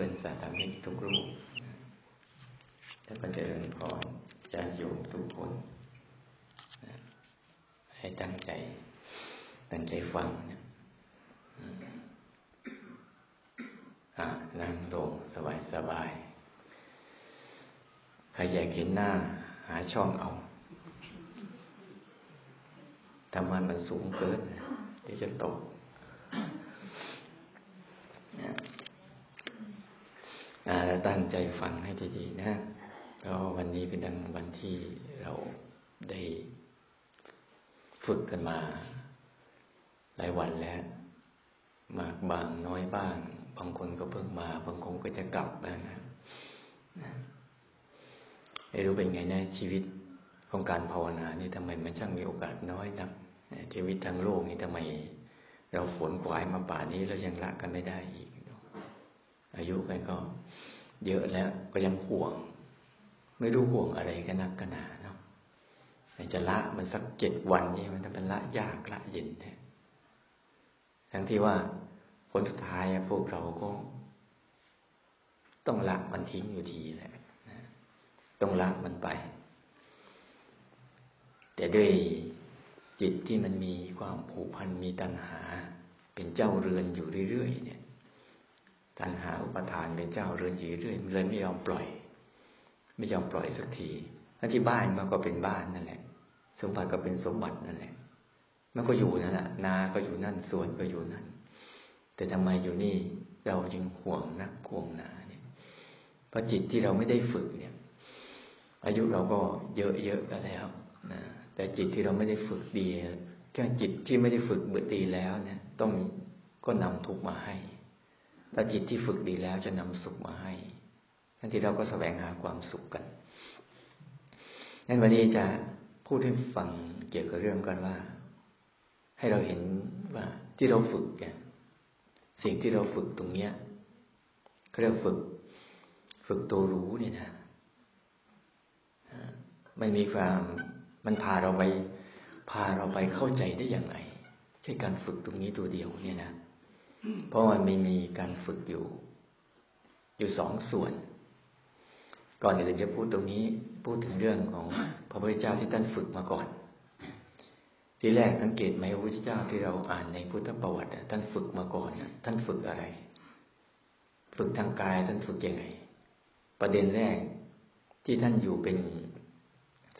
เพื่อนสาธมิกทุกรูปและก็เจริญพรญาติโยมทุกคน ให้ตั้งใจ ตั้งใจฟังนะนั่งลงสบายสบายใครอยากเห็นหน้า หาช่องเอาทำมันมันสูงเกินเดี๋ยวจะตกตั้งใจ ฟังให้ดีๆนะก็วันนี้เป็นดังวันที่เราได้ฝึกกันมา หลายวันแล้ว มากบางน้อยบ้าง บางคนก็เพิ่งมา บางคนก็จะกลับนะไม่รู้เป็นไงนะชีวิตของการภาวนานี่ทำไมมันช่างมีโอกาสน้อยนักชีวิตทางโลกนี่ทำไม เราฝนกวายมาป่านี้แล้วยังละกันไม่ได้อีกอายุกันก็ เยอะแล้วก็ยังห่วง ไม่รู้ห่วงอะไรกันนักกันหนาเนาะจะละมันสักเจ็ดวันนี่มันเป็นละยากละเย็นแท้ทั้งที่ว่าผลสุดท้ายพวกเราก็ ต้องละมันทิ้งอยู่ดีแหละต้องละมันไป แต่ด้วยจิตที่มันมีความผูกพันมีตัณหา เป็นเจ้าเรือนอยู่เรื่อยๆเนี่ย ตัณหาอุปทานเป็นเจ้าเรือนอยู่เรื่อยเลยไม่ยอมปล่อย ไม่ยอมปล่อยสักทีแล้วที่บ้านมันก็เป็นบ้านนั่นแหละ สมบัติก็เป็นสมบัตินั่นแหละ มันก็อยู่นั่นแหละนาก็อยู่นั่นสวนก็อยู่นั่น แต่ทำไมอยู่นี่เราจึงห่วงนักห่วงนาเนี่ยเพราะจิตที่เราไม่ได้ฝึกเนี่ย อายุเราก็เยอะๆกันแล้วนะแต่จิตที่เราไม่ได้ฝึกดีแค่จิตที่ไม่ได้ฝึกเบื่อดีแล้วเนี่ย ต้องก็นำทุกมาให้ ถ้าจิตที่ฝึกดีแล้วจะนำสุขมาให้ทั้งที่เราก็แสวงหาความสุขกันงั้นวันนี้จะพูดให้ฟังเกี่ยวกับเรื่องกันว่า ให้เราเห็นว่าที่เราฝึกเนี่ยสิ่งที่เราฝึกตรงเนี้ยเขาเรียกฝึก ฝึกตัวรู้เนี่ยนะไม่มีความมันพาเราไป พาเราไปเข้าใจได้อย่างไรใช่การฝึกตรงนี้ตัวเดียวเนี่ยนะ เพราะมันไม่มีการฝึกอยู่ อยู่สองส่วน ก่อนอื่นจะพูดตรงนี้ พูดถึงเรื่องของพระพุทธเจ้าที่ท่านฝึกมาก่อน ทีแรกสังเกตไหมพระพุทธเจ้าที่เราอ่านในพุทธประวัติท่านฝึกมาก่อนท่านฝึกอะไร ฝึกทางกายท่านฝึกยังไง ประเด็นแรกที่ท่านอยู่เป็น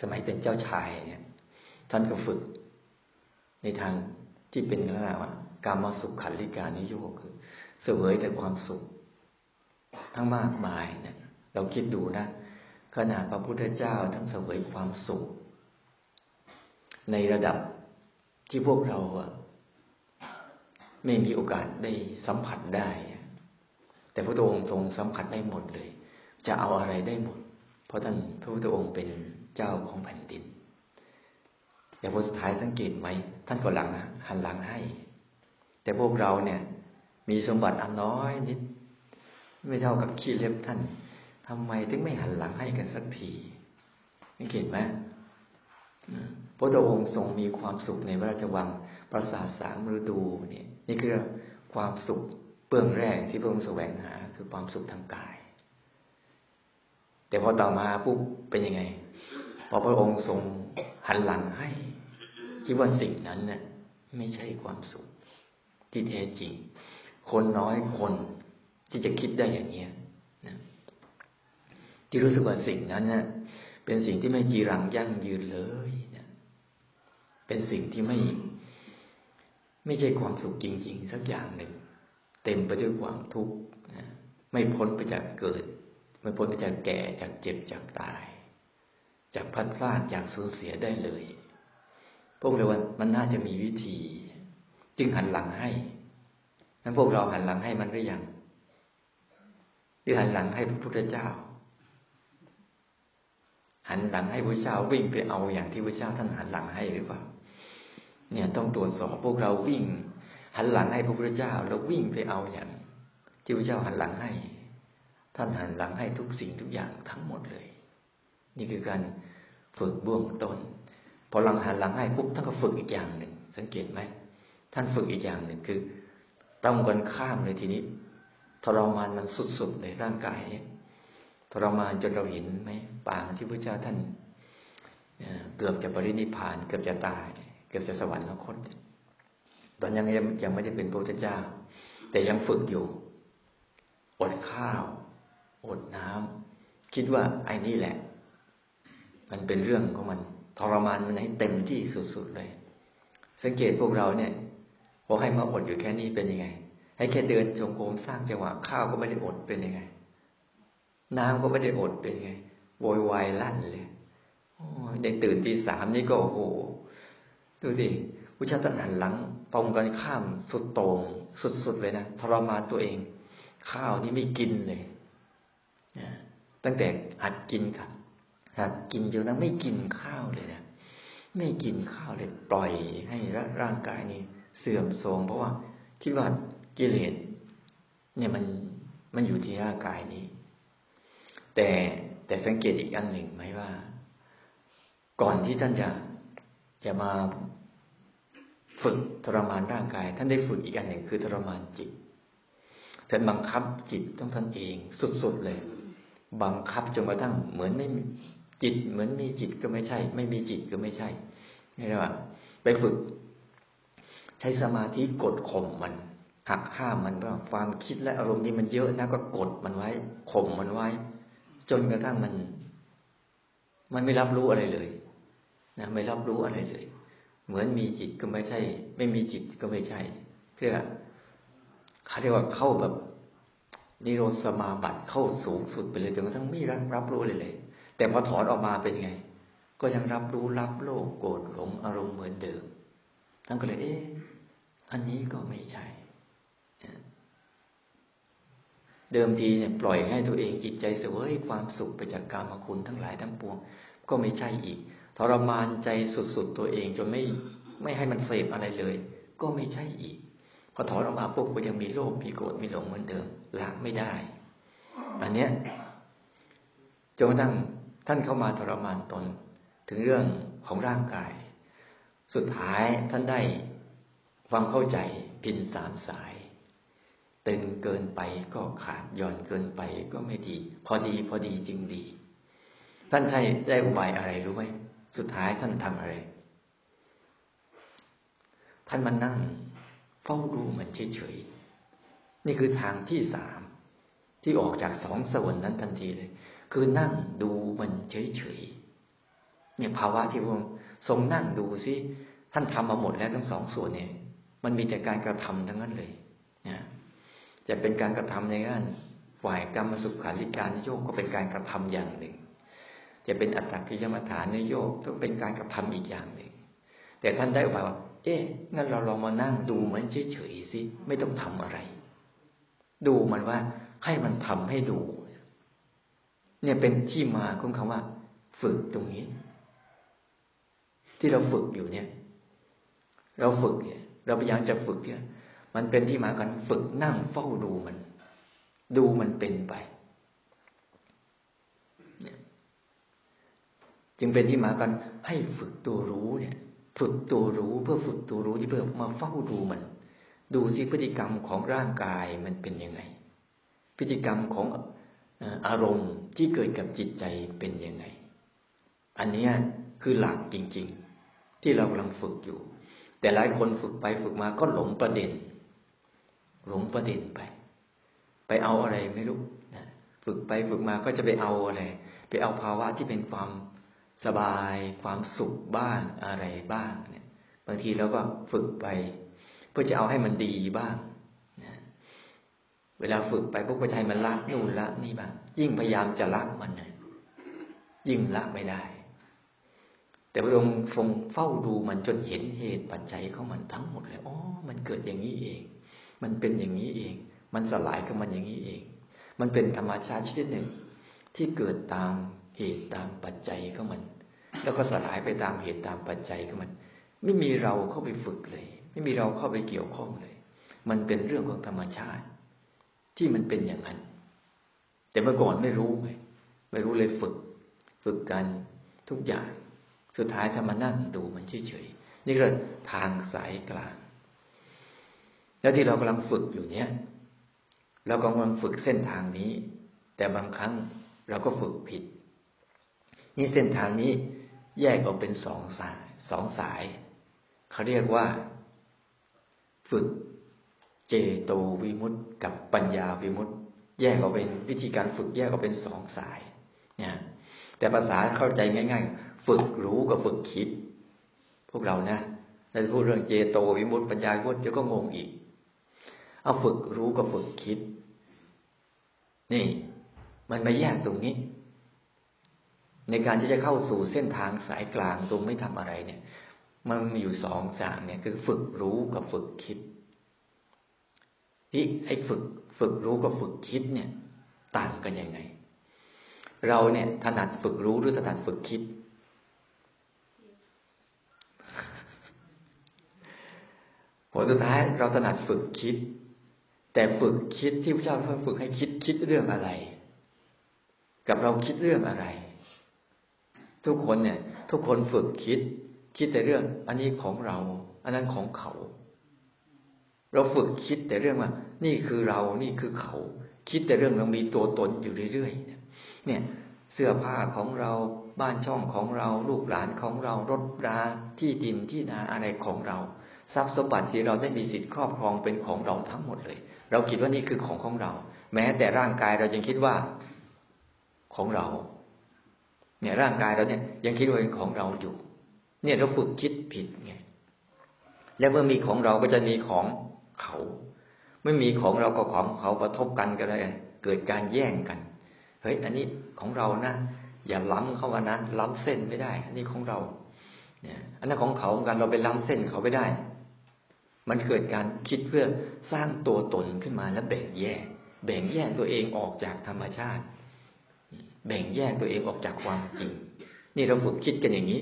สมัยเป็นเจ้าชายเนี่ย ท่านก็ฝึกในทางที่เป็นเรื่องว่า การมาสุขขันลิกานิโยคือ เสวยแต่ความสุข ทั้งมากมายเนี่ย เราคิดดูนะ ขนาดพระพุทธเจ้าทั้งเสวยความสุข ในระดับที่พวกเราอะไม่มีโอกาสได้สัมผัสได้ แต่พระองค์ทรงสัมผัสได้หมดเลย จะเอาอะไรได้หมด เพราะท่านพระพุทธองค์เป็นเจ้าของแผ่นดินแต่างพอสุดท้ายสังเกตไหม ท่านก็หลังหันหลังให้ แต่พวกเราเนี่ย มีสมบัติอันน้อยนิด ไม่เท่ากับขี้เล็บท่านทำไมถึงไม่หันหลังให้กันสักทีนี่เห็นไหมพระองค์ทรงมีความสุขในพระราชวังปราสาทสามฤดูเนี่ยนี่คือความสุขเบื้องแรกที่พระองค์แสวงหา คือความสุขทางกาย แต่พอต่อมาปุ๊บเป็นยังไง พอพระองค์ทรงหันหลังให้ คิดว่าสิ่งนั้นเนี่ยไม่ใช่ความสุข ที่แท้จริง คนน้อยคนที่จะคิดได้อย่างนี้นะที่รู้สึกว่าสิ่งนั้นเนะเป็นสิ่งที่ไม่จีรังยั่งยืนเลยนะเป็นสิ่งที่ไม่ ไม่ใช่ความสุขจริง ๆ สักอย่างหนึ่ง เต็มไปด้วยความทุกข์นะไม่พ้นไปจากเกิด ไม่พ้นไปจากแก่จากเจ็บจากตาย จากพัดพลาดจากสูญเสียได้เลย พวกเราว่ามันน่าจะมีวิธี จึงหันหลังให้นั้นพวกเราหันหลังให้มันหรือยังที่หันหลังให้พระพุทธเจ้า หันหลังให้พระเจ้าวิ่งไปเอาอย่างที่พระเจ้าท่านหันหลังให้หรือเปล่า เนี่ยต้องตรวจสอบพวกเราวิ่ง หันหลังให้พระพุทธเจ้า แล้ววิ่งไปเอาอย่าง ที่พระเจ้าหันหลังให้ ท่านหันหลังให้ทุกสิ่งทุกอย่างทั้งหมดเลย นี่คือการฝึกบ่วงต้น พอหลังหันหลังให้ปุ๊บท่านก็ฝึกอีกอย่างหนึ่งสังเกตไหม ท่านฝึกอีกอย่างหนึ่งคือต้องกันข้ามเลยทีนี้ทรมานมันสุดๆเลยร่างกายเนี่ยทรมานจนเราเห็นไหมปางที่พระเจ้าท่านเกือบจะปรินิพาน เกือบจะตาย เกือบจะสวรรคตตอนยังยังไม่ได้เป็นพระพุทธเจ้า แต่ยังฝึกอยู่ อดข้าว อดน้ำคิดว่าไอ้นี่แหละ มันเป็นเรื่องของมัน ทรมานมันให้เต็มที่สุดๆเลย สังเกตพวกเราเนี่ย พอให้มาอดอยู่แค่นี้เป็นยังไง ให้แค่เดินจงกรมสร้างจังหวะข้าวก็ไม่ได้อดเป็นยังไง น้ำก็ไม่ได้อดเป็นยังไงโวยวายลั่นเลยเด็กตื่นตีสามนี่ก็โอ้โหดูสิผู้ชาติหันหลัง ตรงกันข้ามสุดต่งสุดๆเลยนะทรมานตัวเอง ข้าวนี่ไม่กินเลยตั้งแต่หัดกินครับหัดกินจนทั้งไม่กินข้าวเลยนะไม่กินข้าวเลยปล่อยให้ร่างกายนี้ เสื่อมโทรมเพราะว่าคิดว่ากิเลสเนี่ยมันมันอยู่ที่ร่างกายนี้ แต่แต่สังเกตอีกอันหนึ่งไหมว่า ก่อนที่ท่านจะจะมาฝึกทรมานร่างกาย ท่านได้ฝึกอีกอันหนึ่งคือทรมานจิตท่านบังคับจิตต้องท่านเองสุดๆเลย บังคับจนกระทั่งเหมือนไม่จิต เหมือนมีจิตก็ไม่ใช่ ไม่มีจิตก็ไม่ใช่ไม่ใช่ว่าไปฝึก ใช้สมาธิกดข่มมันหักห้ามมันว่าความคิดและอารมณ์นี้มันเยอะนะก็กดมันไว้ข่มมันไว้ จนกระทั่งมัน มันไม่รับรู้อะไรเลยนะไม่รับรู้อะไรเลย เหมือนมีจิตก็ไม่ใช่ ไม่มีจิตก็ไม่ใช่เรียกเขาเรียกว่าเข้าแบบนิโรธสมาบัติเข้าสูงสุดไปเลยจนกระทั่งไม่รับรับรู้เลยเลย แต่พอถอนออกมาเป็นไง ก็ยังรับรู้รับโลกโกรธหลงอารมณ์เหมือนเดิมท่านก็เลยเอ๊ะ อันนี้ก็ไม่ใช่ เดิมทีเนี่ยปล่อยให้ตัวเองจิตใจเสวยความสุขไปจากกรรมคุณทั้งหลายทั้งปวง ก็ไม่ใช่อีก ทรมานใจสุดๆตัวเองจนไม่ไม่ให้มันเสพอะไรเลย ก็ไม่ใช่อีก พอถอนออกมาปุ๊บก็ยังมีโลภมีโกรธมีหลงเหมือนเดิมละไม่ได้ อันเนี้ยจนกระทั่งท่านเข้ามาทรมานตนถึงเรื่องของร่างกาย สุดท้ายท่านได้ ความเข้าใจพินสามสาย ตึงเกินไปก็ขาดย่อนเกินไปก็ไม่ดี พอดีพอดีจึงดี ท่านใช้ได้อุบายอะไรรู้ไหมสุดท้ายท่านทำอะไร ท่านมานั่งเฝ้าดูมันเฉยๆนี่คือทางที่สามที่ออกจากสองส่วนนั้นทันทีเลย คือนั่งดูมันเฉยๆเนี่ยภาวะที่พระทรงนั่งดูซิท่านทำมาหมดแล้วทั้งสองส่วนเนี่ย มันมีแต่การกระทำทั้งนั้นเลยนะจะเป็นการกระทำในด้านฝ่ายกรรมสุขาริการโยกก็เป็นการกระทำอย่างหนึ่ง จะเป็นอัตตกิยมฐานโยกต้องเป็นการกระทำอีกอย่างหนึ่ง แต่ท่านได้ออกว่า เอ๊ะงั้นเราลองมานั่งดูมันเฉยๆสิไม่ต้องทำอะไร ดูมันว่าให้มันทำให้ดู เนี่ยเป็นที่มาของคำว่า ฝึกตรงนี้ ที่เราฝึกอยู่เนี่ย เราฝึกเนี่ย เราพยายามจะฝึกเนี่ยมันเป็นที่มากันฝึกนั่งเฝ้าดูมัน ดูมันเป็นไปจึงเป็นที่มากันให้ฝึกตัวรู้เนี่ย ฝึกตัวรู้เพื่อฝึกตัวรู้ที่เพื่อมาเฝ้าดูมัน ดูสิพฤติกรรมของร่างกายมันเป็นยังไง พฤติกรรมของอารมณ์ที่เกิดกับจิตใจเป็นยังไง อันนี้คือหลักจริง ๆ ที่เรากำลังฝึกอยู่ แต่หลายคนฝึกไปฝึกมาก็หลงประเด็น หลงประเด็นไป ไปเอาอะไรไม่รู้ฝึกไปฝึกมาก็จะไปเอาอะไร ไปเอาภาวะที่เป็นความสบาย ความสุขบ้างอะไรบ้างเนี่ย บางทีเราก็ฝึกไป เพื่อจะเอาให้มันดีบ้างนะเวลาฝึกไปพวกประชัยมันละนู่นละนี่บ้างยิ่งพยายามจะละมันนะยิ่งละไม่ได้ แต่พระองค์ทรงเฝ้าดูมันจนเห็นเหตุปัจจัยของมันทั้งหมดเลยอ๋อมันเกิดอย่างนี้เอง มันเป็นอย่างนี้เอง มันสลายของมันอย่างนี้เอง มันเป็นธรรมชาติชนิดหนึ่ง ที่เกิดตามเหตุตามปัจจัยของมัน แล้วก็สลายไปตามเหตุตามปัจจัยของมัน ไม่มีเราเข้าไปฝึกเลย ไม่มีเราเข้าไปเกี่ยวข้องเลย มันเป็นเรื่องของธรรมชาติ ที่มันเป็นอย่างนั้น แต่เมื่อก่อนไม่รู้ไงไม่รู้เลยฝึก ฝึกกันทุกอย่าง สุดท้ายถ้ามานั่งดูมันเฉยๆนี่ก็ทางสายกลาง แล้วที่เรากำลังฝึกอยู่เนี้ยเรากำลังฝึกเส้นทางนี้ แต่บางครั้งเราก็ฝึกผิด นี่เส้นทางนี้แยกออกเป็นสองสายสองสาย เขาเรียกว่า ฝึกเจโตวิมุตต์กับปัญญาวิมุตต์แยกออกเป็นวิธีการฝึกแยกออกเป็นสองสายเนี่ยแต่ภาษาเข้าใจง่าย ๆ ฝึกรู้กับฝึกคิด พวกเรานะเราจะพูดเรื่องเจโตวิมุตต์ปัญญาวิมุตต์เดี๋ยวก็งงอีก เอาฝึกรู้กับฝึกคิด นี่ มันไมาแยกตรงนี้ ในการที่จะเข้าสู่เส้นทางสายกลางตรงไม่ทำอะไรเนี่ย มันมีอยู่สองอย่างเนี่ย คือฝึกรู้กับฝึกคิด ที่ไอ้ฝึก ฝึกรู้กับฝึกคิดเนี่ย ต่างกันยังไง เราเนี่ยถนัดฝึกรู้หรือถนัดฝึกคิด ผลสุดท้ายเราถนัดฝึกคิด แต่ฝึกคิดที่พระเจ้าฝึกให้คิดคิดเรื่องอะไร กับเราคิดเรื่องอะไร ทุกคนเนี่ย ทุกคนฝึกคิด คิดแต่เรื่อง อันนี้ของเรา อันนั้นของเขา เราฝึกคิดแต่เรื่องว่า นี่คือเรา นี่คือเขา คิดแต่เรื่องเรามีตัวตนอยู่เรื่อยๆเนี่ย เสื้อผ้าของเราบ้านช่องของเรา ลูกหลานของเรารถราที่ดินที่นาอะไรของเรา ทรัพย์สมบัติที่เราได้มีสิทธิ์ครอบครองเป็นของเราทั้งหมดเลย เราคิดว่านี่คือของของเรา แม้แต่ร่างกายเรายังคิดว่าของเรา เนี่ยร่างกายเราเนี่ยยังคิดว่าเป็นของเราอยู่ เนี่ยเราฝึกคิดผิดไงแล้วเมื่อมีของเราก็จะมีของเขาไม่มีของเราก็ของเขาประทบกันก็เลยเกิดการแย่งกัน เฮ้ย อันนี้ของเรานะอย่าล้ำเข้ามานะล้ำเส้นไม่ได้ อันนี้ของเรา เนี่ย อันนั้นของเขาเหมือนกันเราไปล้ำเส้นเขาไม่ได้ มันเกิดการคิดเพื่อสร้างตัวตนขึ้นมาแล้วแบ่งแยก แบ่งแยกตัวเองออกจากธรรมชาติ แบ่งแยกตัวเองออกจากความจริง นี่เราฝึกคิดกันอย่างนี้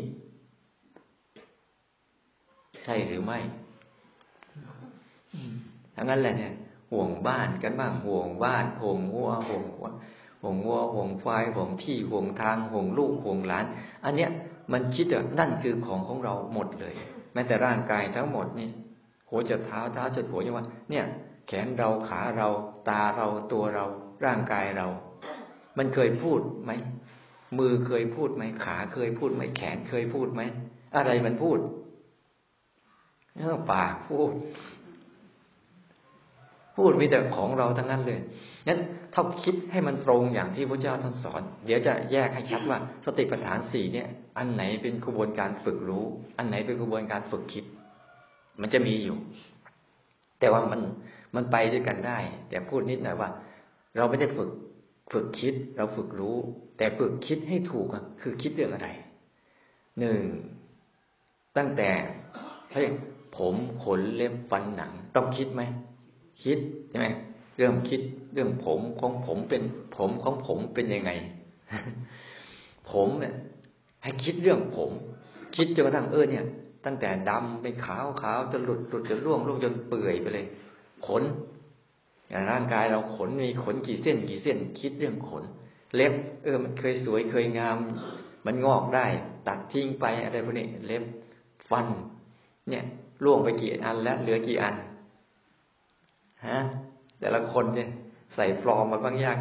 ใช่หรือไม่ทั้งนั้นแหละเนี่ยห่วงบ้านกันบ้างห่วงบ้านห่วงวัวห่วงห่วห่วงวัวห่วงไฟห่วงที่ห่วงทางห่วงลูกห่วงหลาน อันเนี้ย มันคิดว่านั่นคือของของเราหมดเลย แม้แต่ร่างกายทั้งหมดนี่ หัวจะเท้าเท้าจะหัวยังว่า เนี่ย แขนเราขาเราตาเราตัวเราร่างกายเรา มันเคยพูดไหมมือเคยพูดไหมขาเคยพูดไหมแขนเคยพูดไหมอะไรมันพูดเออปากพูด พูดมีแต่ของเราทั้งนั้นเลยงั้นถ้าคิดให้มันตรงอย่างที่พระเจ้าท่านสอน เดี๋ยวจะแยกให้ชัดว่า สติปัฏฐานสี่เนี่ย อันไหนเป็นกระบวนการฝึกรู้ อันไหนเป็นกระบวนการฝึกคิด มันจะมีอยู่ แต่ว่ามันมันไปด้วยกันได้ แต่พูดนิดหน่อยว่า เราไม่ได้ฝึกฝึกคิด เราฝึกรู้ แต่ฝึกคิดให้ถูกคือคิดเรื่องอะไรหนึ่งตั้งแต่เฮ้ยผมขนเล็บฟันหนัง ต้องคิดไหมคิดใช่ไหมเรื่องคิดเรื่องผมของผมเป็น ผมของผมเป็นยังไง ผมเนี่ยให้คิดเรื่องผม คิดจนกระทั่งเออเนี่ย ตั้งแต่ดำไปขาวขาวจะหลุดหลุดจะร่วงร่วงจนเปื่อยไปเลย ขนอย่างร่างกายเราขนมีขนกี่เส้นกี่เส้นคิดเรื่องขน เล็บ เออ มันเคยสวยเคยงาม มันงอกได้ ตัดทิ้งไปอะไรพวกนี้เล็บฟัน เนี่ยร่วงไปกี่อันแล้วเหลือกี่อันฮะแต่ละคนเนี่ย ใส่ฟลอมมาบ้างยาง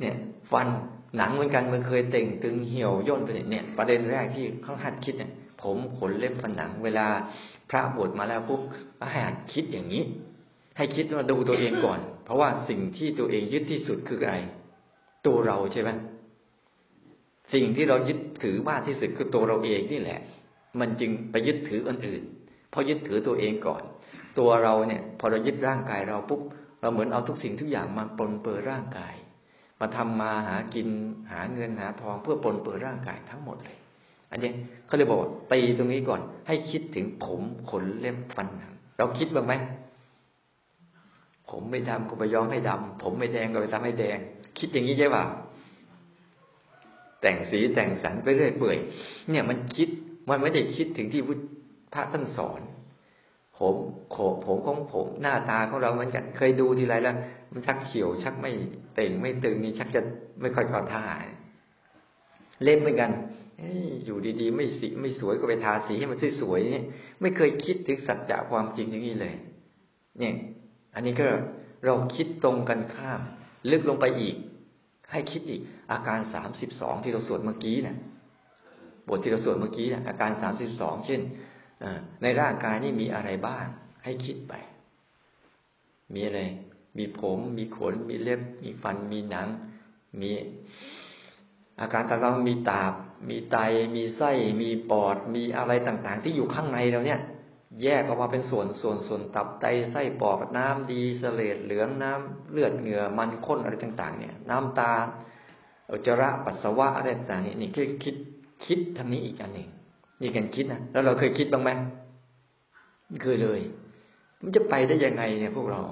เนี่ย ฟันหนังเหมือนกันมันเคยเต่งตึงเหี่ยวย่นไปเนี่ย ประเด็นแรกที่เขาหัดคิดเนี่ย ผมขนเล็บฟันหนัง เวลาพระบวชมาแล้วปุ๊บให้หัดคิดอย่างนี้ ให้คิดมาดูตัวเองก่อน เพราะว่าสิ่งที่ตัวเองยึดที่สุดคืออะไร ตัวเราใช่ไหมสิ่งที่เรายึดถือมากที่สุดคือตัวเราเองนี่แหละ มันจึงไปยึดถืออนอื่น เพราะยึดถือตัวเองก่อน ตัวเราเนี่ย พอเรายึดร่างกายเราปุ๊บเราเหมือนเอาทุกสิ่งทุกอย่างมาปนเปื้อร่างกาย มาทำมาหากินหาเงินหาทองเพื่อปนเปื้อร่างกายทั้งหมดเลย อันนี้เขาเลยบอกตีตรงนี้ก่อน ให้คิดถึงผมขนเล็บฟันหนังเราคิดบ้างไหมผมไม่ดำก็ไปย้อมให้ดำผมไม่แดงก็ไปทำให้แดง คิดอย่างนี้ใช่ป่ะแต่งสีแต่งสันไปเรื่อยเปื่อยเนี่ยมันคิดมันไม่ได้คิดถึงที่พระท่านสอน ผมโขผมของผมหน้าตาของเราเหมือนกันเคยดูทีไรแล้ว มันชักเขียวชักไม่เต่งไม่ตึงนี่ชักจะไม่ค่อยกอท่าเล่นเหมือนกัน อยู่ดีๆ ไม่สีไม่สวยก็ไปทาสีให้มันสวยๆนี่ไม่เคยคิดถึงสัจจะความจริงอย่างนี้เลย เนี่ย อันนี้ก็เราคิดตรงกันข้าม ลึกลงไปอีก ให้คิดอีก อาการสามสิบสองที่เราสวดเมื่อกี้นะบทที่เราสวดเมื่อกี้นะอาการสามสิบสองเช่นในร่างกายนี่มีอะไรบ้าง ให้คิดไป มีอะไร มีผม มีขน มีเล็บ มีฟัน มีหนัง มีอาการต่างๆมีตาบ มีไต มีไส้ มีปอด มีอะไรต่างๆ ที่อยู่ข้างในเราเนี่ย แยกออกมาเป็นส่วนส่วนส่วนตับไตไส้ปอดน้ำดีเสลดเหลืองน้ำเลือดเหงื่อมันข้นอะไรต่าง ๆ เนี่ย น้ำตาอุจจาระปัสสาวะอะไรต่างๆนี่นี่คือคิดคิดทางนี้อีกอันหนึ่งนี่กันคิดนะแล้วเราเคยคิดบ้างไหมไม่เคยเลย มันจะไปได้ยังไงเนี่ยพวกเรา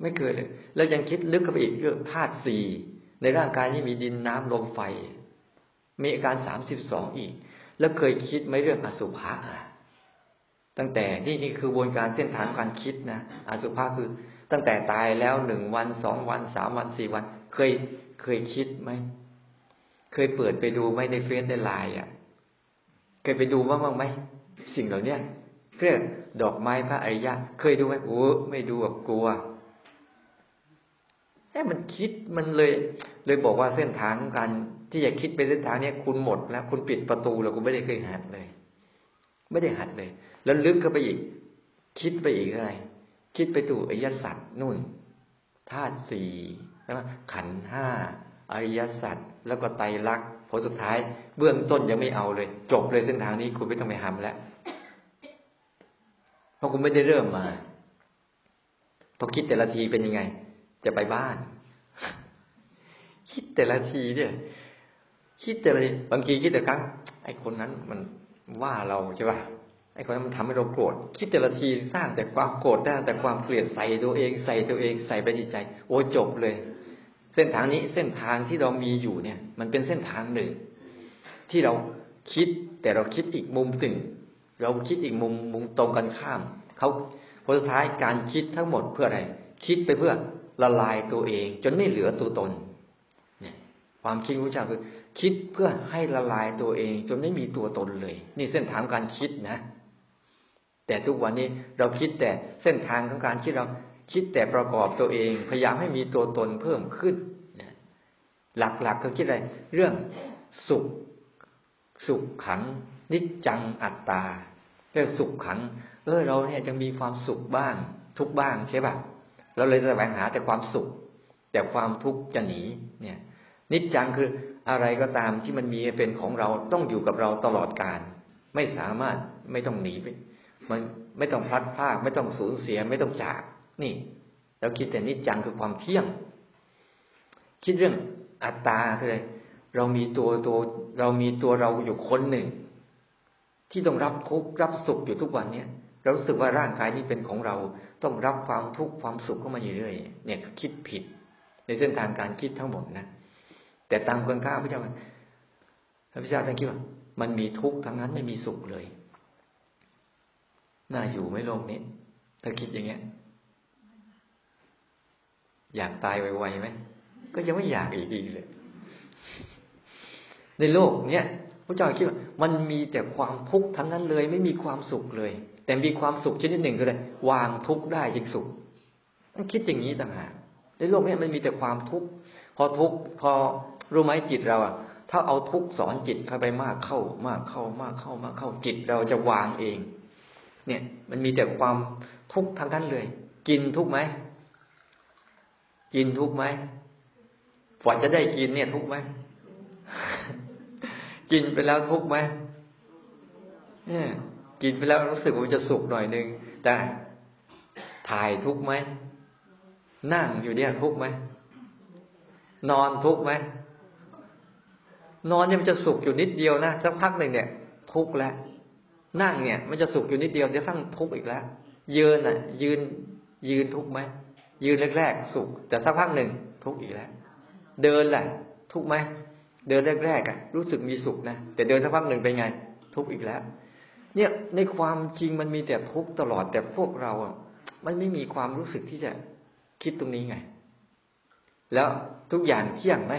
ไม่เคยเลย แล้วยังคิดลึกเข้าไปอีกเรื่องธาตุสี่ในร่างกายนี้มีดินน้ำลมไฟ มีอาการสามสิบสองอีก แล้วเคยคิดไหมเรื่องอสุภะตั้งแต่นี่นี่คือวนการเส้นทางการคิดนะอสุภะคือ ตั้งแต่ตายแล้วหนึ่งวันสองวันสามวันสี่วัน เคยเคยคิดไหมเคยเปิดไปดูไหมในเฟซในไลน์อะ เคยไปดูบ้างไหมสิ่งเหล่านี้เรียกดอกไม้พระอริยะ เคยดูไหมโอ้ไม่ดูแบบกลัวแค่มันคิดมันเลย เลยบอกว่าเส้นทางการ ที่จะคิดไปเส้นทางนี้คุณหมดแล้ว คุณปิดประตูแล้วคุณไม่ได้เคยหัดเลย ไม่ได้หัดเลย แล้วลึกเข้าไปอีก คิดไปอีกอะไร คิดไปตู่อริยสัจนู่นธาตุสี่ใช่ไหมขันห้าอริยสัจแล้วก็ไตรลักษณ์ผลสุดท้าย เบื้องต้นยังไม่เอาเลย จบเลยเส้นทางนี้คุณไม่ต้องไปทำแล้วเพราะคุณไม่ได้เริ่มมาพอคิดแต่ละทีเป็นยังไง จะไปบ้าน คิดแต่ละทีเนี่ย คิดแต่ละบางทีคิดแต่ครั้ง ไอ้คนนั้นมันว่าเราใช่ป่ะไอ้คนนั้นมันทำให้เราโกรธคิดแต่ละทีสร้างแต่ความโกรธได้แต่ความเกลียดใส่ตัวเอง ใส่ตัวเองใส่ไปจิตใจ โอ้จบเลย เส้นทางนี้เส้นทางที่เรามีอยู่เนี่ย มันเป็นเส้นทางหนึ่ง ที่เราคิดแต่เราคิดอีกมุมหนึ่งเราคิดอีกมุมมุมตรงกันข้ามเขาผลสุดท้ายการคิดทั้งหมดเพื่ออะไร คิดไปเพื่อละลายตัวเอง จนไม่เหลือตัวตน ความคิดของเจ้าคือคิดเพื่อให้ละลายตัวเอง จนไม่มีตัวตนเลย นี่เส้นทางการคิดนะ แต่ทุกวันนี้เราคิดแต่เส้นทางของการคิดเราคิดแต่ประกอบตัวเอง พยายามให้มีตัวตนเพิ่มขึ้นหลักๆก็คิดอะไร เรื่องสุข สุขขัง นิจจังอัตตาเรื่องสุขขัง เออ เราเนี่ยยังมีความสุขบ้าง ทุกบ้างใช่ป่ะเราเลยแสวงหาแต่ความสุข แต่ความทุกข์จะหนีเนี่ย นิจจังคืออะไรก็ตามที่มันมีเป็นของเราต้องอยู่กับเราตลอดกาลไม่สามารถไม่ต้องหนีไปมันไม่ต้องพลัดพราก ไม่ต้องสูญเสียไม่ต้องจาก นี่เราคิดแต่นิจจังคือความเที่ยง คิดเรื่องอัตตาคืออะไรเรามีตัวตัว เรามีตัวเราอยู่คนหนึ่ง ที่ต้องรับทุกข์รับสุขอยู่ทุกวันเนี่ยเรารู้สึกว่าร่างกายนี้เป็นของเรา ต้องรับความทุกข์ความสุขเข้ามาอยู่เรื่อยเนี่ยคิดผิด ในเส้นทางการคิดทั้งหมดนะ แต่ตามคนข้าพระเจ้าพระพุทธเจ้าท่านคิดว่า มันมีทุกข์ทั้งนั้นไม่มีสุขเลย น่าอยู่ไม่โลกนี้ ถ้าคิดอย่างเงี้ย อยากตายไวๆไหม ก็ยังไม่อยากอีกอีกเลย ในโลกเนี้ยพระเจ้าคิดว่า มันมีแต่ความทุกข์ทั้งนั้นเลย ไม่มีความสุขเลย แต่มีความสุขชนิดหนึ่งก็เลยวางทุกข์ได้ยิ่งสุขต้องคิดอย่างนี้ต่างหากในโลกนี้มันมีแต่ความทุกข์พอทุกข์พอ รู้ไหมจิตเราอะ ถ้าเอาทุกสอนจิตเข้าไปมากเข้ามากเข้ามากเข้ามากเข้าจิตเราจะวางเอง เนี่ย มันมีแต่ความทุกข์ทั้งนั้นเลย กินทุกไหมกินทุกไหมฝันจะได้กินเนี่ยทุกไหมกินไปแล้วทุกไหมเนี่ยกินไปแล้วรู้สึกว่าจะสุขหน่อยนึงแต่ถ่ายทุกไหมนั่งอยู่เนี่ยทุกไหมนอนทุกไหม นอนเนี่ยมันจะสุขอยู่นิดเดียวนะสักพักหนึ่งเนี่ย ทุกแล้วนั่งเนี่ย มันจะสุขอยู่นิดเดียวจะทั้งทุกอีกแล้วยืนอะ ยืนยืนทุกไหมยืนแรกๆสุข แต่สักพักหนึ่งทุกข์อีกแล้วเดินแหละ ทุกข์ไหมเดินแรกๆอะ รู้สึกมีสุขนะแต่เดินสักพักหนึ่งเป็นไง ทุกข์อีกแล้ว เนี่ยในความจริงมันมีแต่ทุกข์ตลอดแต่พวกเราอะมันไม่มีความรู้สึกที่จะคิดตรงนี้ไง แล้วทุกอย่างเที่ยงไหม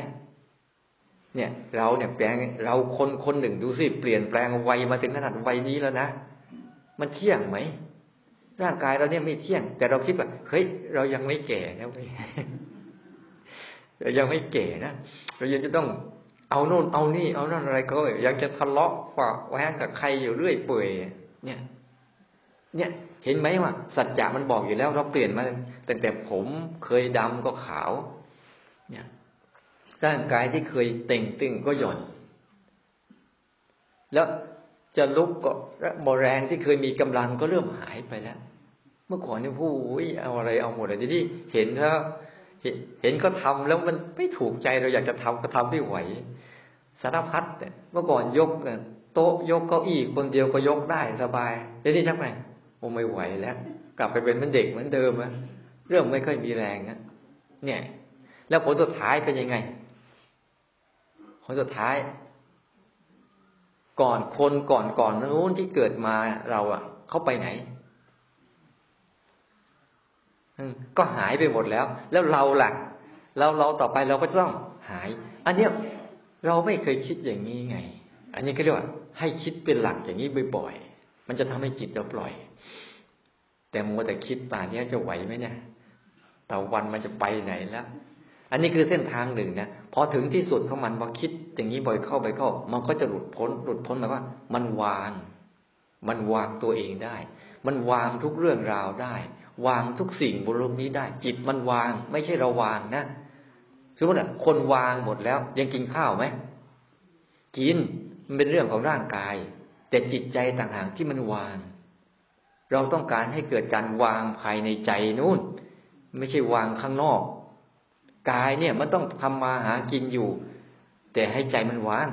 เนี่ย เราเนี่ยแปลงเราคนคนหนึ่งดูสิเปลี่ยนแปลงวัยมาถึงขนาดวัยนี้แล้วนะมันเที่ยงไหมร่างกายเราเนี่ยไม่เที่ยง แต่เราคิดว่าเฮ้ยเรายังไม่แก่นะเว้ยเรายังไม่แก่นะเรายังจะต้องเอาโน่นเอานี่ เอานั่นอะไรก็ยังจะทะเลาะฝากแวงกับใครอยู่เรื่อยเปื่อยเนี่ย เนี่ย เห็นไหมว่าสัจจะมันบอกอยู่แล้ว เราเปลี่ยนมาตั้งแต่ผมเคยดำก็ขาว เนี่ย ร่างกายที่เคยเต่งตึงก็หย่อน แล้วจะลุกก็บแรงที่เคยมีกำลังก็เริ่มหายไปแล้ว เมื่อก่อนเนี่ยผู้เอาอะไรเอาหมดเลยทีนี้เห็นแล้วเห็นก็ทำแล้วมันไม่ถูกใจเราอยากจะทำก็ทำไม่ไหวสารพัดเมื่อก่อนยกโต๊ะยกเก้าอี้คนเดียวก็ยกได้สบายเดี๋ยวนี้ชักไงโอ้ไม่ไหวแล้ว กลับไปเป็นเหมือนเด็กเหมือนเดิมอะเรื่องไม่ค่อยมีแรงอะเนี่ย แล้วผลสุดท้ายเป็นยังไง ผลสุดท้าย ก่อนคนก่อนก่อนนู้นที่เกิดมาเราอะเขาไปไหนก็หายไปหมดแล้ว แล้วเราล่ะ เราเราต่อไปเราก็ต้องหาย อันเนี้ยเราไม่เคยคิดอย่างนี้ไง อันนี้ก็เรียกว่า ให้คิดเป็นหลักอย่างนี้บ่อยๆ มันจะทำให้จิตเราปล่อย แต่มัวแต่คิดป่านนี้จะไหวไหมเนี่ยแต่วันมันจะไปไหนแล้ว อันนี้คือเส้นทางหนึ่งนะพอถึงที่สุดของมันพอคิดอย่างนี้บ่อยเข้าไปเข้า มันก็จะหลุดพ้นหลุดพ้นหมายว่า มันวาง มันวางตัวเองได้ มันวางทุกเรื่องราวได้ วางทุกสิ่งบนโลกนี้ได้ จิตมันวาง ไม่ใช่เราวางนะสมมติว่าคนวางหมดแล้ว ยังกินข้าวไหมกินมันเป็นเรื่องของร่างกาย แต่จิตใจต่างหากที่มันวาง เราต้องการให้เกิดการวางภายในใจนู่น ไม่ใช่วางข้างนอก กายเนี่ยมันต้องทำมาหากินอยู่ แต่ให้ใจมันวาง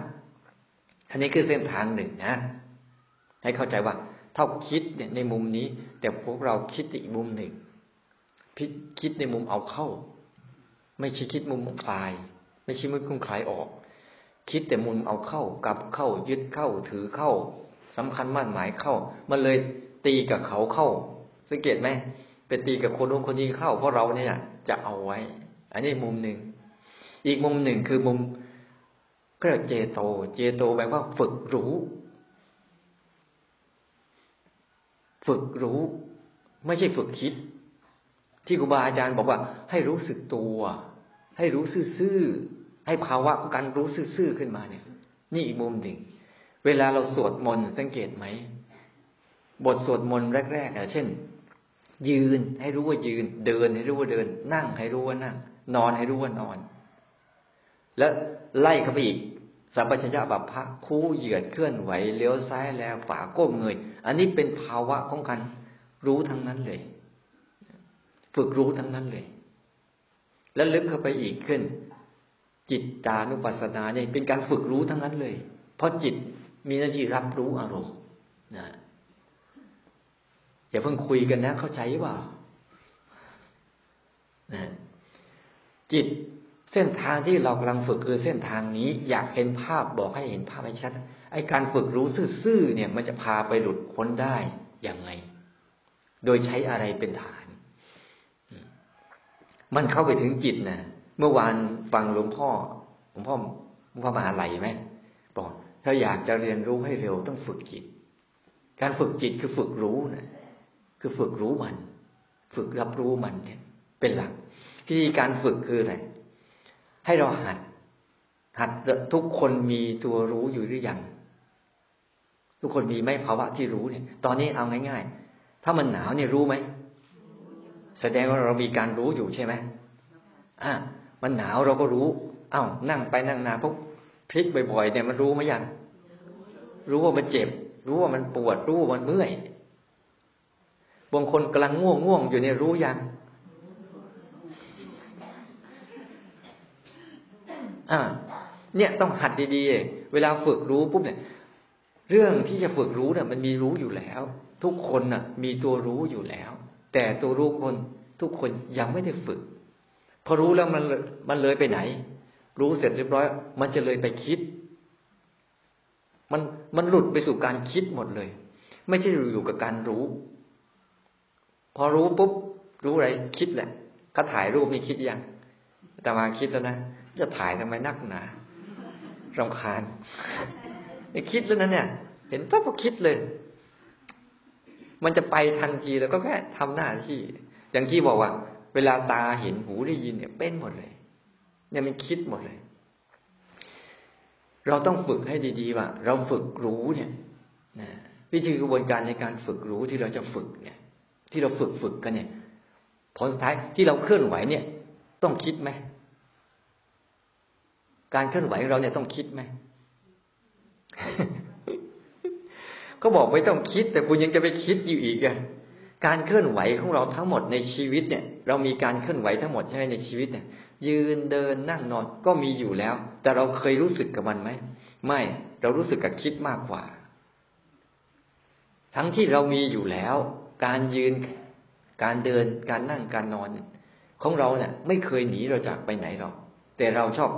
อันนี้คือเส้นทางหนึ่งนะ ให้เข้าใจว่า เท่าคิดเนี่ยในมุมนี้ แต่พวกเราคิดอีกมุมหนึ่งพิคิดในมุมเอาเข้า ไม่ใช่คิดมุมคลาย ไม่ใช่มุมคลายออก คิดแต่มุมเอาเข้ากลับเข้า ยึดเข้าถือเข้าสำคัญมั่นหมายเข้า มันเลยตีกับเขาเข้า สังเกตไหมไปตีกับคนนู้นคนนี้เข้าเพราะเราเนี่ยจะเอาไว้ อันนี้มุมหนึ่ง อีกมุมหนึ่งคือมุมก็เรียกเจโต เจโตแปลว่าฝึกรู้ ฝึกรู้ ไม่ใช่ฝึกคิด ที่ครูบาอาจารย์บอกว่า ให้รู้สึกตัว ให้รู้ซื่อๆให้ภาวะของการรู้ซื่อๆขึ้นมาเนี่ย นี่อีกมุมหนึ่ง เวลาเราสวดมนต์สังเกตไหมบทสวดมนต์แรกๆเช่น ยืนให้รู้ว่ายืน เดินให้รู้ว่าเดิน นั่งให้รู้ว่านั่ง นอนให้รู้ว่านอน แล้วไล่เข้าไปอีกสัมปชัญญะบัพพะคู่เหยียดเคลื่อนไหวเลี้ยวซ้ายแล้วฝาก้มเงย อันนี้เป็นภาวะของการรู้ทั้งนั้นเลย ฝึกรู้ทั้งนั้นเลย แล้วลึกเข้าไปอีกขึ้น จิตตานุปัสสนาเนี่ยเป็นการฝึกรู้ทั้งนั้นเลย เพราะจิตมีหน้าที่รับรู้อารมณ์นะอย่าเพิ่งคุยกันนะ เข้าใจเปล่านะ จิตเส้นทางที่เรากำลังฝึกคือเส้นทางนี้ อยากเห็นภาพบอกให้เห็นภาพให้ชัด ไอ้การฝึกรู้ซื่อๆเนี่ยมันจะพาไปหลุดพ้นได้อย่างไง โดยใช้อะไรเป็นฐาน มันเข้าไปถึงจิตนะเมื่อวานฟังหลวงพ่อหลวงพ่อหลวงพ่อมหาไหลไหมบอกถ้าอยากจะเรียนรู้ให้เร็วต้องฝึกจิต การฝึกจิตคือฝึกรู้นะคือฝึกรู้มัน ฝึกรับรู้มันเนี่ย เป็นหลัก วิธีการฝึกคืออะไร ให้เราหัด หัดทุกคนมีตัวรู้อยู่หรือยัง ทุกคนมีไหมภาวะที่รู้เนี่ย ตอนนี้เอาง่าย ๆ ถ้ามันหนาวเนี่ยรู้ไหม แสดงว่าเรามีการรู้อยู่ใช่ไหมอ่ามันหนาวเราก็รู้ เอา้านั่งไปนั่งนาปุ๊บพลิกบ่อยๆเนี่ยมันรู้ไหมยัง รู้ว่ามันเจ็บ รู้ว่ามันปวด รู้ว่ามันเมื่อย บางคนกำลังง่วงง่วงอยู่เนี่ยรู้ยัง อ่า เนี่ยต้องหัดดีๆ เวลาฝึกรู้ปุ๊บเนี่ย เรื่องที่จะฝึกรู้เนี่ยมันมีรู้อยู่แล้ว ทุกคนน่ะ มีตัวรู้อยู่แล้ว แต่ตัวรู้คนทุกคนยังไม่ได้ฝึก พอรู้แล้วมันมันเลยไปไหน รู้เสร็จเรียบร้อย มันจะเลยไปคิด มันมันหลุดไปสู่การคิดหมดเลย ไม่ใช่อยู่กับการรู้ พอรู้ปุ๊บ รู้อะไรคิดแหละเขาถ่ายรูปนี่คิดยังแต่มาคิดแล้วนะ จะถ่ายทำไมนักหนารำคาญไม่คิดแล้วนะเนี่ย เห็นปั๊บก็คิดเลย มันจะไปทันทีแล้วก็แค่ทำหน้าที่ อย่างที่บอกว่า เวลาตาเห็นหูได้ยินเนี่ยเป็นหมดเลย เนี่ยมันคิดหมดเลย เราต้องฝึกให้ดีๆว่าเราฝึกรู้เนี่ยนะวิธีกระบวนการในการฝึกรู้ที่เราจะฝึกเนี่ย ที่เราฝึกฝึกกันเนี่ยผลสุดท้ายที่เราเคลื่อนไหวเนี่ย ต้องคิดไหม การเคลื่อนไหวของเราเนี่ยต้องคิดไหมก็บอกไม่ต้องคิด แต่คุณยังจะไปคิดอยู่อีกอะการเคลื่อนไหวของเราทั้งหมดในชีวิตเนี่ย เรามีการเคลื่อนไหวทั้งหมดใช่ไหมในชีวิตเนี่ย ยืนเดินนั่งนอนก็มีอยู่แล้ว แต่เราเคยรู้สึกกับมันไหมไม่เรารู้สึกกับคิดมากกว่า ทั้งที่เรามีอยู่แล้ว การยืนการเดินการนั่งการนอน ของเราเนี่ย ไม่เคยหนีเราจากไปไหนหรอกแต่เราชอบ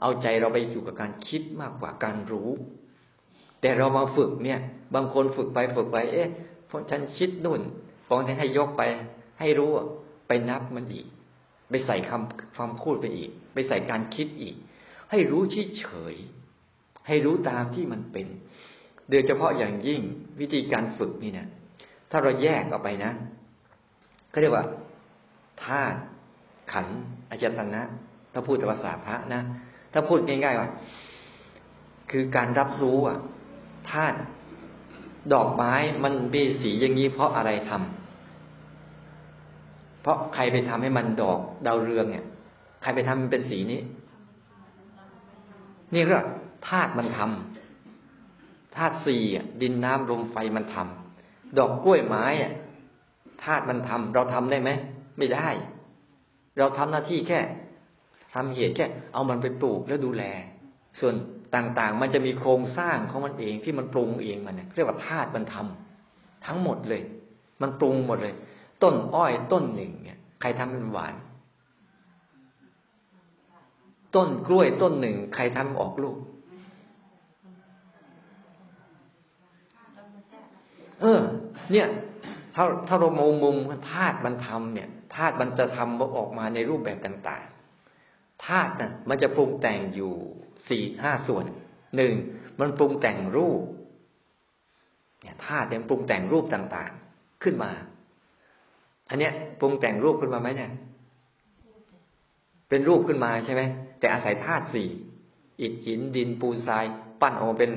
เอาใจเราไปอยู่กับการคิดมากกว่าการรู้ แต่เรามาฝึกเนี่ย บางคนฝึกไปฝึกไป เอ๊ะพอฉันคิดนู่นพอฉันให้ยกไป ให้รู้ไปนับมันอีก ไปใส่คำความพูดไปอีก ไปใส่การคิดอีก ให้รู้เฉยให้รู้ตามที่มันเป็น โดยเฉพาะอย่างยิ่งวิธีการฝึกนี่เนี่ยถ้าเราแยกออกไปนะก็เรียกว่าธาตุขันอายตนะ ถ้าพูดภาษาพระนะ ถ้าพูดง่ายๆว่าคือการรับรู้อะธาตุดอกไม้มันมีสีอย่างนี้เพราะอะไรทำเพราะใครไปทำให้มันดอกดาวเรืองเนี่ย ใครไปทำมันเป็นสีนี้ นี่เรียกธาตุมันทำธาตุสี่ดินน้ำลมไฟมันทำดอกกล้วยไม้อะธาตุมันทำเราทำได้ไหมไม่ได้ เราทำหน้าที่แค่ ทำเหตุแค่เอามันไปปลูกแล้วดูแล ส่วนต่างๆ มันจะมีโครงสร้างของมันเองที่มันปรุงเองมันเรียกว่าธาตุมันทำทั้งหมดเลย มันปรุงหมดเลย ต้นอ้อยต้นหนึ่งเนี่ย ใครทำมันหวาน ต้นกล้วยต้นหนึ่ง ใครทำออกลูก เออ เนี่ยถ้าถ้าเรามุมมุมธาตุมันทำเนี่ยธาตุมันจะทำออกมาในรูปแบบต่าง ธาตุน่ะมันจะปรุงแต่งอยู่สี่ห้าส่วนหนึ่งมันปรุงแต่งรูปเนี่ยธาตุเนี่ยปรุงแต่งรูปต่างๆ ขึ้นมา อันเนี้ยปรุงแต่งรูปขึ้นมาไหมเนี่ยเป็นรูปขึ้นมาใช่ไหมแต่อาศัยธาตุสี่อิฐหินดินปูนทราย ปั้นออกเป็น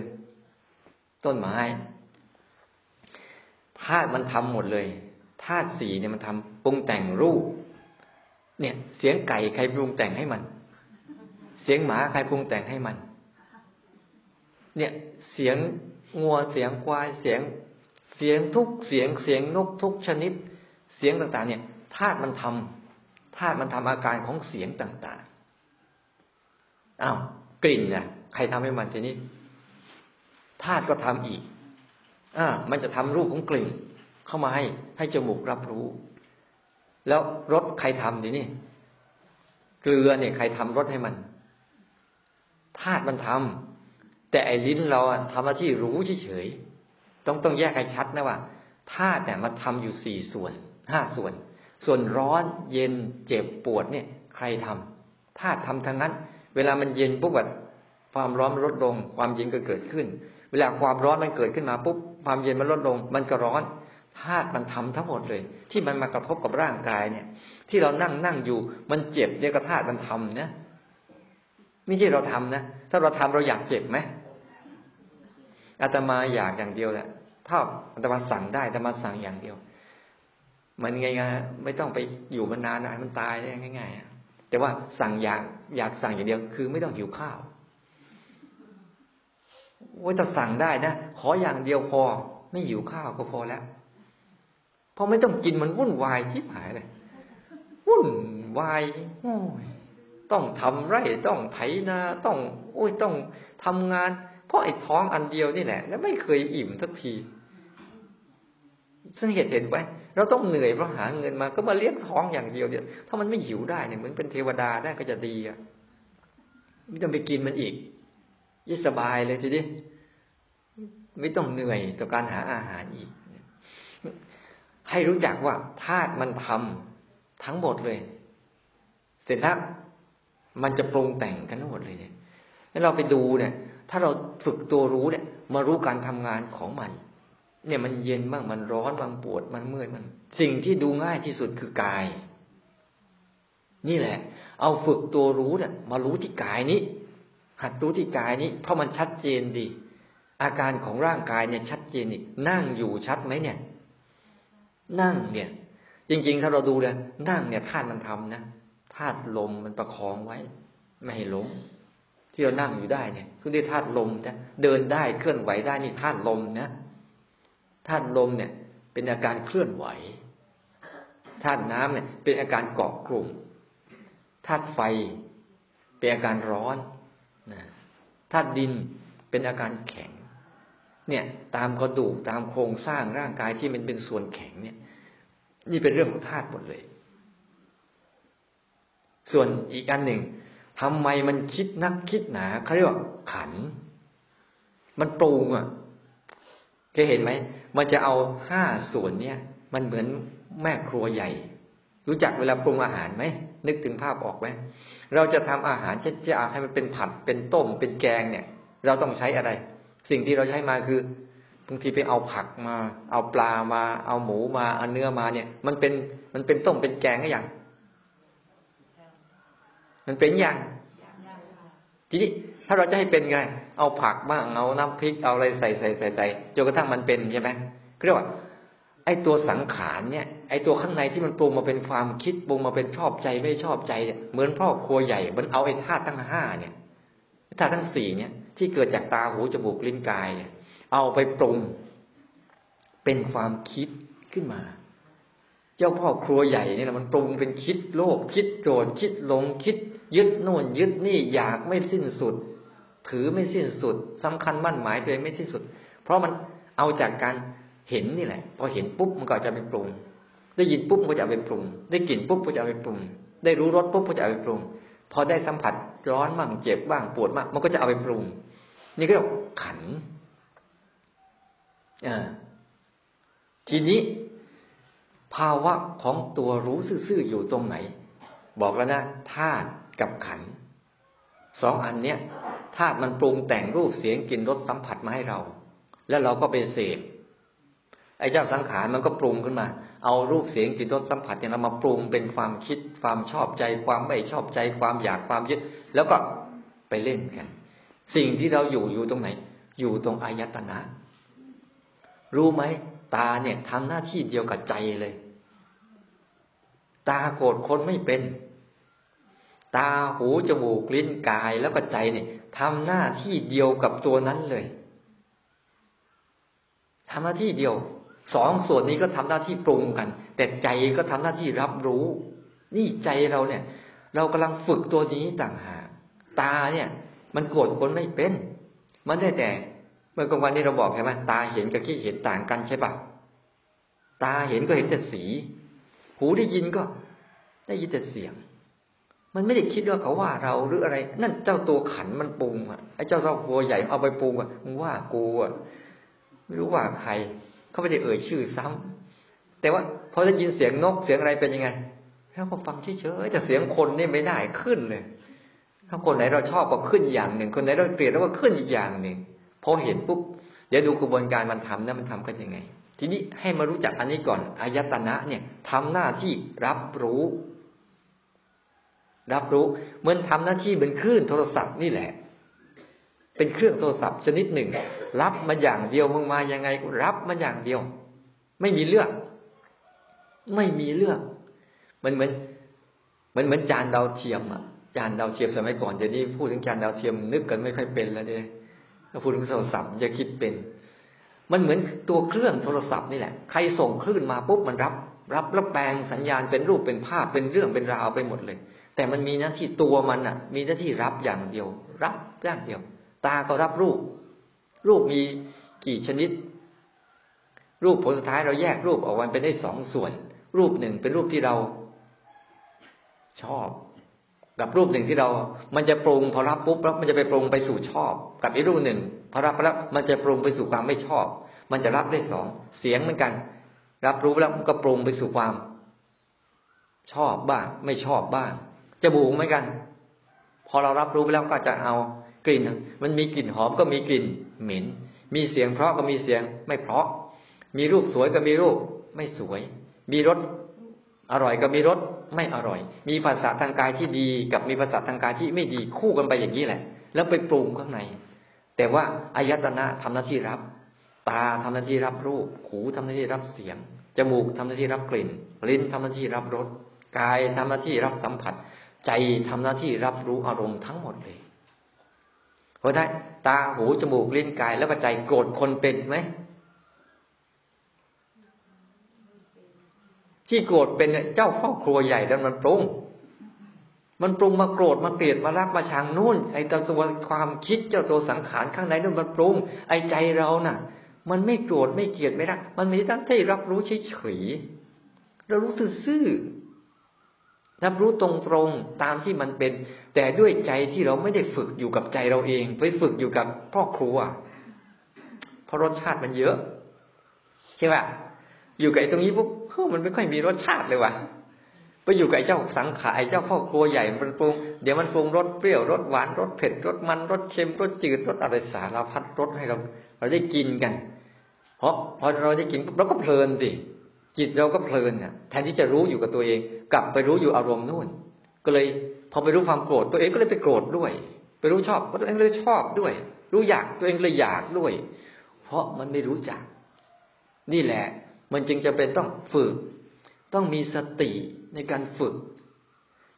ต้นไม้ธาตุมันทำหมดเลยธาตุสี่เนี่ยมันทำปรุงแต่งรูป เนี่ย เสียงไก่ใครปรุงแต่งให้มัน เสียงหมาใครปรุงแต่งให้มัน เนี่ย เสียงงัวเสียงควายเสียงเสียงทุกเสียงเสียงนกทุกชนิด เสียงต่าง ๆ เนี่ยธาตุมันทำธาตุมันทำอาการของเสียงต่างๆอ้าวกลิ่นเนี่ยใครทำให้มันทีนี้ธาตุก็ทำอีกอ่ามันจะทำรูปของกลิ่น เข้ามาให้ให้จมูกรับรู้ แล้วรสใครทำดินี่เกลือเนี่ย ใครทำรสให้มัน ธาตุมันทำแต่ไอ้ลิ้นเราทำหน้าที่รู้เฉยๆต้องต้องแยกให้ชัดนะว่าธาตุเนี่ยมันทำอยู่สี่ส่วนห้าส่วน ส่วนร้อนเย็นเจ็บปวดเนี่ย ใครทำธาตุทำทั้งนั้น เวลามันเย็นปุ๊บแบบความร้อนมันลดลง ความเย็นก็เกิดขึ้น เวลาความร้อนมันเกิดขึ้นมาปุ๊บความเย็นมันลดลง มันก็ร้อนธาตุมันทำทั้งหมดเลย ที่มันมากระทบกับร่างกายเนี่ย ที่เรานั่งนั่งอยู่ มันเจ็บเนี่ยก็ธาตุมันทำเนะ ไม่ใช่เราทำนะถ้าเราทำเราอยากเจ็บไหมอาตมาอยากอย่างเดียวแหละถ้าอาตมาสั่งได้อาตมาสั่งอย่างเดียว มันง่ายๆไม่ต้องไปอยู่มานานนะมันตายได้ง่ายๆแต่ว่าสั่งอยากอยากสั่งอย่างเดียว คือไม่ต้องหิวข้าวว่าจะสั่งได้นะขออย่างเดียวพอ ไม่หิวข้าวก็พอแล้วพอไม่ต้องกินมันวุ่นวายทิพหายเลยวุ่นวายโอ้ย ต้องทำไร่ต้องไถนาต้องโอ้ยต้องทำงาน เพราะไอ้ท้องอันเดียวนี่แหละ แล้วไม่เคยอิ่มสักทีสังเกตเห็นไหมเราต้องเหนื่อยเพราะหาเงินมาก็มาเลี้ยงท้องอย่างเดียวเนี่ยถ้ามันไม่หิวได้เนี่ยเหมือนเป็นเทวดาได้ก็จะดีอะไม่ต้องไปกินมันอีกยิ่สบายเลยทีนี้ไม่ต้องเหนื่อยต่อการหาอาหารอีก ให้รู้จักว่าธาตุมันทำทั้งหมดเลย เสร็จแล้ว มันจะปรุงแต่งกันทั้งหมดเลยเนี่ยแล้วเราไปดูเนี่ย ถ้าเราฝึกตัวรู้เนี่ย มารู้การทำงานของมัน เนี่ยมันเย็นบ้างมันร้อนบางปวดมันเมื่อยมัน สิ่งที่ดูง่ายที่สุดคือกาย นี่แหละ เอาฝึกตัวรู้เนี่ย มารู้ที่กายนี้ หัดรู้ที่กายนี้ เพราะมันชัดเจนดี อาการของร่างกายเนี่ยชัดเจนนี่นั่งอยู่ชัดไหมเนี่ย นั่งเนี่ย จริง ๆ ถ้าเราดูเลยนั่งเนี่ยธาตุมันทำนะาตุลมมันประคองไว้ ไม่ให้ล้มที่เรานั่งอยู่ได้เนี่ยคือได้ธาตุลมนะเดินได้เคลื่อนไหวได้นี่ธาตุลมนะธาตุลมเนี่ย เป็นอาการเคลื่อนไหวธาตุน้ำเนี่ย เป็นอาการเกาะกลุ่มธาตุไฟ เป็นอาการร้อนนะธาตุดินเป็นอาการแข็ง เนี่ย ตามกระดูกตามโครงสร้างร่างกายที่มันเป็นส่วนแข็งเนี่ย นี่เป็นเรื่องของธาตุหมดเลย ส่วนอีกอันหนึ่งทำไมมันคิดนักคิดหนาเขาเรียกว่าขัน มันปรุงอะเคยเห็นไหมมันจะเอาห้าส่วนเนี้ยมันเหมือนแม่ครัวใหญ่ รู้จักเวลาปรุงอาหารไหมนึกถึงภาพออกไหมเราจะทำอาหารจะจะให้มันเป็นผัดเป็นต้มเป็นแกงเนี่ย เราต้องใช้อะไร สิ่งที่เราใช้มาคือบางทีไปเอาผักมา เอาปลามา เอาหมูมาเอาเนื้อมาเนี่ย มันเป็นมันเป็นต้มเป็นแกงก็อย่าง มันเป็นอย่างทีนี้ถ้าเราจะให้เป็นไง เอาผักบ้างเอาน้ำพริกเอาอะไรใส่ใส่ใส่ใส่จนกระทั่งมันเป็นใช่ไหมเรียกว่า ไอ้ตัวสังขารเนี่ย ไอ้ตัวข้างในที่มันปรุงมาเป็นความคิดปรุงมาเป็นชอบใจไม่ชอบใจเนี่ยเหมือนพ่อครัวใหญ่ มันเอาไอ้ธาตุทั้งห้าเนี่ยธาตุทั้งสี่เนี่ย ที่เกิดจากตาหูจมูกลิ้นกายเนี่ย เอาไปปรุง เป็นความคิดขึ้นมา เจ้าพ่อครัวใหญ่เนี่ยมันปรุงเป็นคิดโลภคิดโกรธคิดหลงคิด ยึดโน่นยึดนี่อยากไม่สิ้นสุด ถือไม่สิ้นสุดสำคัญมั่นหมายตัวเองไม่สิ้นสุด เพราะมันเอาจากการเห็นนี่แหละ พอเห็นปุ๊บมันก็จะไปปรุง ได้ยินปุ๊บก็จะไปปรุง ได้กลิ่นปุ๊บก็จะไปปรุง ได้รู้รสปุ๊บก็จะไปปรุง พอได้สัมผัสร้อนบ้างเจ็บบ้างปวดบ้างมันก็จะเอาไปปรุง นี่ก็เรียกขันอ่าทีนี้ภาวะของตัวรู้ซื่อๆอยู่ตรงไหน บอกแล้วนะธาตุ กับขันสองอันเนี้ยธาตุมันปรุงแต่งรูปเสียงกลิ่นรสสัมผัสมาให้เรา แล้วเราก็ไปเสพไอ้เจ้าสังขารมันก็ปรุงขึ้นมา เอารูปเสียงกลิ่นรสสัมผัสเนี่ยเรามาปรุงเป็นความคิด ความชอบใจ ความไม่ชอบใจ ความอยากความยึด แล้วก็ไปเล่นกัน สิ่งที่เราอยู่อยู่ตรงไหน อยู่ตรงอายตนะ รู้ไหมตาเนี่ยทำหน้าที่เดียวกับใจเลย ตาโกรธคนไม่เป็น ตาหูจมูกลิ้นกายแล้วก็ใจเนี่ยทำหน้าที่เดียวกับตัวนั้นเลยทำหน้าที่เดียวสองส่วนนี้ก็ทำหน้าที่ปรุงกัน แต่ใจก็ทำหน้าที่รับรู้ นี่ใจเราเนี่ย เรากำลังฝึกตัวนี้ต่างหากตาเนี่ย มันโกรธคนไม่เป็น มันได้แต่ เมื่อกลางวันนี้เราบอกใช่ไหมตาเห็นกับขี้เห็นต่างกันใช่ปะตาเห็นก็เห็นแต่สี หูได้ยินก็ ได้ยินแต่เสียง มันไม่ได้คิดว่าเขาว่าเราหรืออะไร นั่นเจ้าตัวขันมันปรุงอะไอ้เจ้าเจ้าตัวใหญ่เอาไปปรุงอะมึงว่ากูอะไม่รู้ว่าใคร เขาไม่ได้เอ่ยชื่อซ้ำแต่ว่าพอได้ยินเสียงนกเสียงอะไรเป็นยังไงแล้วก็ฟังเฉยๆแต่เสียงคนนี่ไม่ได้ขึ้นเลยถ้าคนไหนเราชอบก็ขึ้นอย่างหนึ่ง คนไหนเราเกลียดแล้วก็ขึ้นอีกอย่างหนึ่งพอเห็นปุ๊บเดี๋ยวดูกระบวนการมันทำนะมันทำกันยังไง ทีนี้ให้มารู้จักอันนี้ก่อนอายตนะเนี่ยทำหน้าที่รับรู้ รับรู้เหมือนทำหน้าที่เป็นคลื่นโทรศัพท์นี่แหละ เป็นเครื่องโทรศัพท์ชนิดหนึ่ง รับมาอย่างเดียวมึงมายังไงก็รับมาอย่างเดียว ไม่มีเลือก ไม่มีเลือก มันเหมือนมันเหมือนจานดาวเทียมอะจานดาวเทียมสมัยก่อนเดี๋ยวนี้พูดถึงจานดาวเทียมนึกกันไม่ค่อยเป็นแล้วเนี่ยถ้าพูดถึงโทรศัพท์จะคิดเป็น มันเหมือนตัวเครื่องโทรศัพท์นี่แหละ ใครส่งคลื่นมาปุ๊บมันรับ รับแล้วแปลงสัญญาณเป็นรูปเป็นภาพเป็นเรื่องเป็นราวไปหมดเลย แต่มันมีหน้าที่ตัวมันอะ มีหน้าที่รับอย่างเดียว รับอย่างเดียว ตาก็รับรูป รูปมีกี่ชนิด รูปผลสุดท้ายเราแยกรูปออกมาเป็นได้สองส่วน รูปหนึ่งเป็นรูปที่เราชอบ กับรูปหนึ่งที่เรา มันจะปรุงพอรับปุ๊บแล้วมันจะไปปรุงไปสู่ชอบ กับอีกรูปหนึ่งพอรับแล้วมันจะปรุงไปสู่ความไม่ชอบ มันจะรับได้สองเสียงเหมือนกัน รับรู้แล้วมันก็ปรุงไปสู่ความ ชอบบ้าง ไม่ชอบบ้าง จมูกเหมือนกัน พอเรารับรู้ไปแล้วก็จะเอากลิ่น มันมีกลิ่นหอมก็มีกลิ่นเหม็น มีเสียงเพราะก็มีเสียงไม่เพราะ มีรูปสวยก็มีรูปไม่สวย มีรสอร่อยก็มีรสไม่อร่อย มีภาษาทางกายที่ดีกับมีภาษาทางกายที่ไม่ดีคู่กันไปอย่างนี้แหละ แล้วไปปรุงข้างใน แต่ว่าอายตนะทำหน้าที่รับ ตาทำหน้าที่รับรูป หูทำหน้าที่รับเสียง จมูกทำหน้าที่รับกลิ่น ลิ้นทำหน้าที่รับรส กายทำหน้าที่รับสัมผัส ใจทำหน้าที่รับรู้อารมณ์ทั้งหมดเลยเพราะได้ตาหูจมูกลิ้นกายแล้วก็ใจโกรธคนเป็นไหมที่โกรธเป็นเจ้าพ่อบครัวใหญ่แล้วมันปรุง มันปรุงมาโกรธมาเกลียดมารักมาชังนู่น ไอ้ตัวความคิดเจ้าตัวสังขารข้างในนู่นมันปรุง ไอ้ใจเราน่ะ มันไม่โกรธไม่เกลียดไม่รัก มันมีตั้งใจรับรู้เฉยๆเรารู้สึกซื่อ รับรู้ตรงๆตามที่มันเป็น แต่ด้วยใจที่เราไม่ได้ฝึกอยู่กับใจเราเอง ไปฝึกอยู่กับพ่อครัวเพราะรสชาติมันเยอะใช่ป่ะอยู่กับตรงนี้ปุ๊บเฮ้มันไม่ค่อยมีรสชาติเลยว่ะไปอยู่กับเจ้าสังขารเจ้าพ่อครัวใหญ่มันปรุงเดี๋ยวมันปรุงรสเปรี้ยวรสหวานรสเผ็ดรสมันรสเค็มรสจืดรสอะไรสารพัดรสให้เรา เราได้กินกันเพราะพอเราได้กินเราก็เพลินสิจิตเราก็เพลินเนี่ยแทนที่จะรู้อยู่กับตัวเอง กลับไปรู้อยู่อารมณ์นู่น ก็เลยพอไปรู้ความโกรธตัวเองก็เลยไปโกรธด้วย ไปรู้ชอบตัวเองเลยชอบด้วย รู้อยากตัวเองเลยอยากด้วย เพราะมันไม่รู้จัก นี่แหละ มันจึงจะเป็นต้องฝึก ต้องมีสติในการฝึก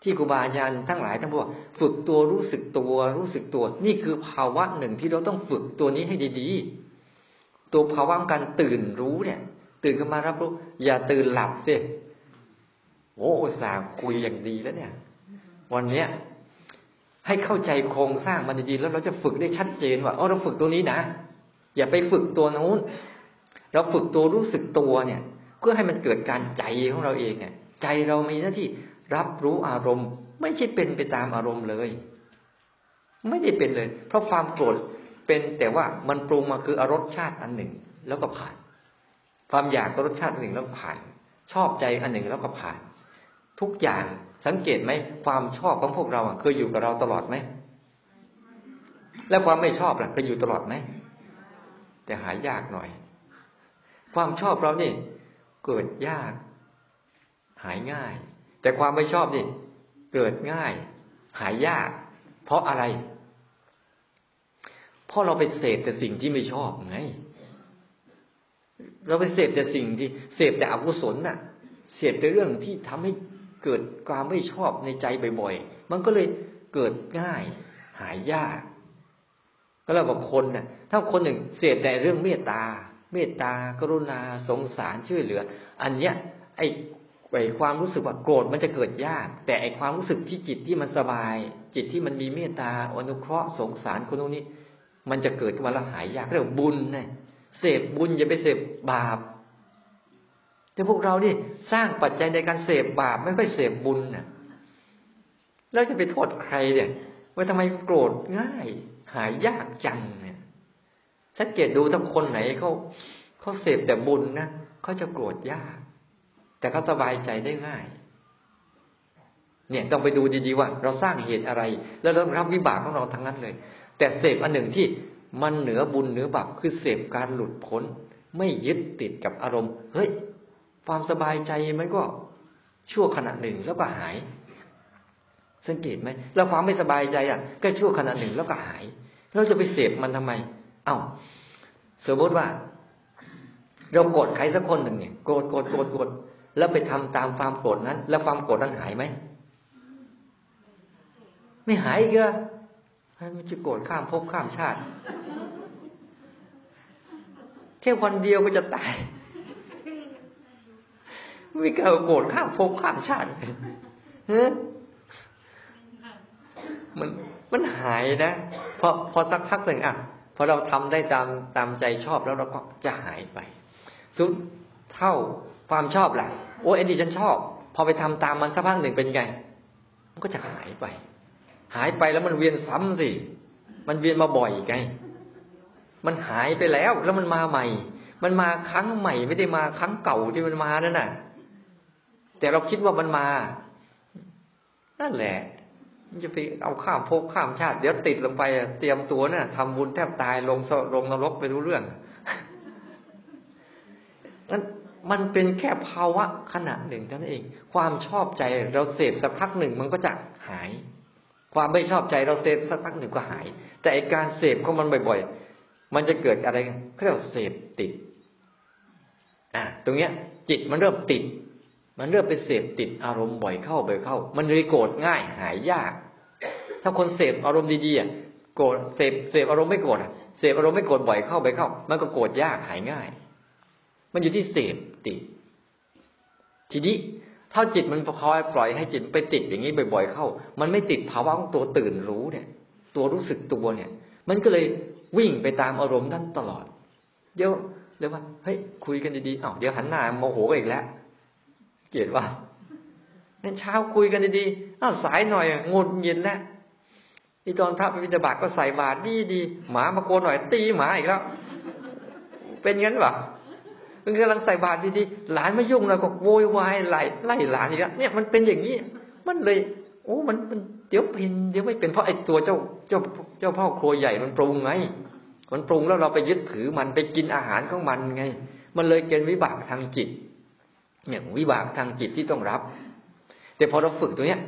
ที่ครูบาอาจารย์ทั้งหลายท่านบอกฝึกตัวรู้สึกตัวรู้สึกตัว นี่คือภาวะหนึ่งที่เราต้องฝึกตัวนี้ให้ดีๆ ตัวภาวะการตื่นรู้เนี่ย ตื่นขึ้นมารับรู้อย่าตื่นหลับสิ โอ้สาคุยอย่างดีแล้วเนี่ย วันเนี้ย ให้เข้าใจโครงสร้างมันดีๆแล้วเราจะฝึกได้ชัดเจนว่าอ๋อเราฝึกตัวนี้นะอย่าไปฝึกตัวนู้น เราฝึกตัวรู้สึกตัวเนี่ย เพื่อให้มันเกิดการใจของเราเองเนี่ยใจเรามีหน้าที่รับรู้อารมณ์ ไม่ใช่เป็นไปตามอารมณ์เลย ไม่ได้เป็นเลย เพราะความโกรธเป็นแต่ว่ามันปรุงมาคืออรสชาติอันหนึ่งแล้วก็ผ่าน ความอยากรสชาติอันหนึ่งแล้วผ่าน ชอบใจอันหนึ่งแล้วก็ผ่าน ทุกอย่างสังเกตไหมความชอบของพวกเราเคยอยู่กับเราตลอดไหมและความไม่ชอบล่ะเคยอยู่ตลอดไหมแต่หายยากหน่อย ความชอบเรานี่ เกิดยาก หายง่าย แต่ความไม่ชอบนี่ เกิดง่าย หายยาก เพราะอะไร เพราะเราไปเสพแต่สิ่งที่ไม่ชอบไง เราไปเสพแต่สิ่งที่เสพแต่อกุศลน่ะ เสพแต่เรื่องที่ทำให้ เกิดความไม่ชอบในใจบ่อยๆ มันก็เลยเกิดง่าย หายยาก ก็แล้วบอกคนน่ะ ถ้าคนหนึ่งเสพแต่เรื่องเมตตา เมตตากรุณาสงสารช่วยเหลือ อันเนี้ย ไอ้ไอ้ความรู้สึกว่าโกรธมันจะเกิดยาก แต่ไอ้ความรู้สึกที่จิตที่มันสบาย จิตที่มันมีเมตตาอนุเคราะห์สงสารคนตรงนี้ มันจะเกิดขึ้นมาแล้วหายยากเรียกบุญนะเสพบุญอย่าไปเสพบาป แต่พวกเรานี่สร้างปัจจัยในการเสพบาปไม่ค่อยเสพบุญนะ่ะแล้วจะไปโทษใครเนี่ย ว่าทำไมโกรธง่าย หายยากจังเนี่ยสังเกตดูถ้าคนไหนเขาเขาเสพแต่บุญนะเขาจะโกรธยาก แต่เขาสบายใจได้ง่าย เนี่ยต้องไปดูดีๆว่า เราสร้างเหตุอะไร แล้วเรารับวิบากของเราทั้งนั้นเลย แต่เสพอันหนึ่งที่มันเหนือบุญเหนือบาปคือเสพการหลุดพ้น ไม่ยึดติดกับอารมณ์เฮ้ย ความสบายใจมันก็ชั่วขณะหนึ่งแล้วก็หาย สังเกตไหมแล้วความไม่สบายใจอะ ก็ชั่วขณะหนึ่งแล้วก็หาย เราจะไปเสพมันทำไม เอา้าสมมติว่า เราโกรธใครสักคนหนึ่งเนี่ยโกรธโกรธโกรธโกรธแล้วไปทำตามความโกรธนั้น แล้วความโกรธนั้นหายไหมไม่หายอีกเหรอมันจะโกรธข้ามภพข้ามชาติแค่วันเดียวก็จะตาย ไม่เกิดโกรธข้ามภพข้ามชาติเฮ้มันมันหายนะพอพอสักพักหนึ่งอะพอเราทำได้ตามตามใจชอบแล้วเราก็จะหายไปสุดเท่าความชอบแหละโอ้เอ็นดีฉันชอบ พอไปทำตามมันสักพักหนึ่งเป็นไง มันก็จะหายไป หายไปแล้วมันเวียนซ้ำสิมันเวียนมาบ่อยไงมันหายไปแล้วแล้วมันมาใหม่ มันมาครั้งใหม่ไม่ได้มาครั้งเก่าที่มันมานั่นน่ะ แต่เราคิดว่ามันมา นั่นแหละจะไปเอาข้ามภพข้ามชาติ เดี๋ยวติดลงไปเตรียมตัวเนี่ยทำบุญแทบตายลงลงนรกไปรู้เรื่องนั้นมันเป็นแค่ภาวะขณะหนึ่งเท่านั้นเอง ความชอบใจเราเสพสักพักหนึ่งมันก็จะหาย ความไม่ชอบใจเราเสพสักพักหนึ่งก็หาย แต่ไอการเสพของมันบ่อย ๆ มันจะเกิดอะไรเขาเรียกเสพติด อะตรงเนี้ย จิตมันเริ่มติด มันเริ่มไปเสพติดอารมณ์บ่อยเข้าบ่อยเข้า มันเลยโกรธง่ายหายยาก ถ้าคนเสพอารมณ์ดีๆอะโกรธเสพเสพอารมณ์ไม่โกรธอะเสพอารมณ์ไม่โกรธบ่อยเข้าบ่อยเข้า มันก็โกรธยากหายง่าย มันอยู่ที่เสพติด ทีนี้ถ้าจิตมันพอปล่อยให้จิตไปติดอย่างนี้บ่อย ๆ เข้า มันไม่ติดภาวะของตัวตื่นรู้เนี่ย ตัวรู้สึกตัวเนี่ย มันก็เลยวิ่งไปตามอารมณ์นั้นตลอด เดี๋ยวเรียกว่าเฮ้ยคุยกันดีๆอ้าวเดี๋ยวหันหน้าโมโหอีกแล้ว เกลียดว่าเนเช้าคุยกันดีๆอ้าวสายหน่อยงดเย็นแล้วอีตอนพระไปบิณฑบาตก็ใส่บาตรดีดีหมามาโกนหน่อย ตีหมาอีกแล้ว เป็นงั้นปะมันกำลังใส่บาตรดีๆหลานไม่ยุ่งแล้วก็โวยวายไล่ไล่หลานอีกแล้วเนี่ยมันเป็นอย่างนี้มันเลย โอ้มันมันเดี๋ยวเป็นเดี๋ยวไม่เป็นเพราะไอ้ตัวเจ้าเจ้าเจ้าพ่อครัวใหญ่มันปรุงไงมันปรุงแล้วเราไปยึดถือมันไปกินอาหารของมันไง มันเลยเกินวิบากทางจิต เนี่ยวิบากทางจิตที่ต้องรับ แต่พอเราฝึกตัวเนี้ย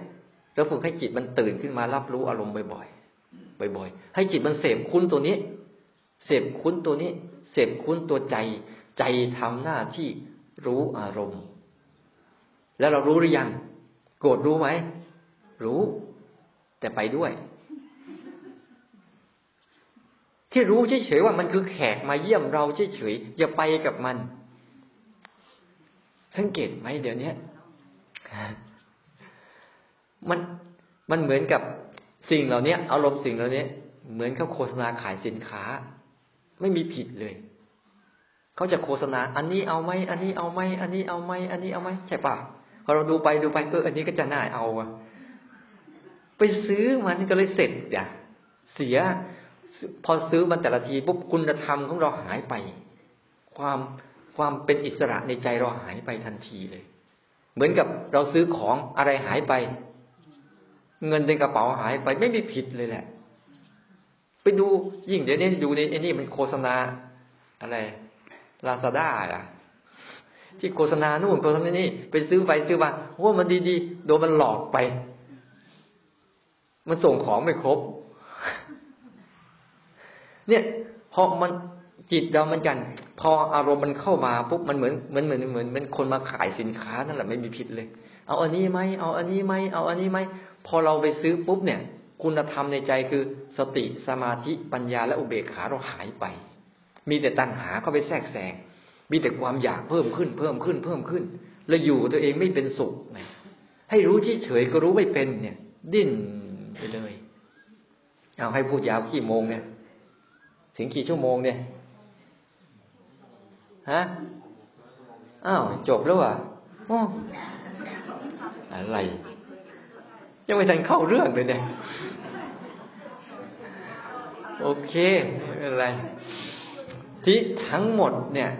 เราฝึกให้จิตมันตื่นขึ้นมารับรู้อารมณ์บ่อยๆบ่อย ๆ ให้จิตมันเสพคุ้นตัวนี้ เสพคุ้นตัวนี้ เสพคุ้นตัวใจ ใจทำหน้าที่รู้อารมณ์ แล้วเรารู้หรือยัง โกรธรู้ไหม รู้ แต่ไปด้วย ที่รู้เฉยๆว่ามันคือแขกมาเยี่ยมเราเฉยๆอย่าไปกับมัน สังเกตไหมเดี๋ยวนี้มันมันเหมือนกับสิ่งเหล่านี้อารมณ์สิ่งเหล่านี้เหมือนเขาโฆษณาขายสินค้า ไม่มีผิดเลย เขาจะโฆษณา อันนี้เอาไหมอันนี้เอาไหมอันนี้เอาไหมอันนี้เอาไหมใช่ปะพอเราดูไปดูไปเอออันนี้ก็จะน่าเอาอะไปซื้อมันก็เลยเสร็จอะเสีย พอซื้อมันแต่ละทีปุ๊บคุณธรรมของเราหายไป ความ ความเป็นอิสระในใจเราหายไปทันทีเลย เหมือนกับเราซื้อของอะไรหายไป เงินในกระเป๋าหายไปไม่มีผิดเลยแหละ ไปดูยิ่งเดี๋ยวนี้ดูในไอ้นี่มันโฆษณาอะไรลาซาด้าอะที่โฆษณานู่นโฆษณานี่ไปซื้อไปซื้อมาว่ามันดีๆโดนมันหลอกไป มันส่งของไม่ครบ เนี่ยพอมันจิตเรามือนกัน พออารมณ์มันเข้ามาปุ๊บมันเหมือนเหมือนเหมือนเหมือนเหมือนคนมาขายสินค้านั่นแหละไม่มีผิดเลย เอาอันนี้ไหมเอาอันนี้ไหมเอาอันนี้ไหมพอเราไปซื้อปุ๊บเนี่ย คุณธรรมในใจคือสติสมาธิปัญญาและอุเบกขาเราหายไป มีแต่ตัณหาเข้าไปแทรกแซงมีแต่ความอยากเพิ่มขึ้น เพิ่มขึ้นเพิ่มขึ้น แล้วอยู่ตัวเองไม่เป็นสุขไงให้รู้เฉยก็รู้ไม่เป็นเนี่ย ดิ้นไปเลยเอาให้พูดยาวกี่โมงเนี่ย ถึงกี่ชั่วโมงเนี่ย ฮะอ้าวจบแล้วอะอะไร ยังไม่ทันเข้าเรื่องเลยเนี่ย โอเคไม่เป็นไรที่ทั้งหมดเนี่ย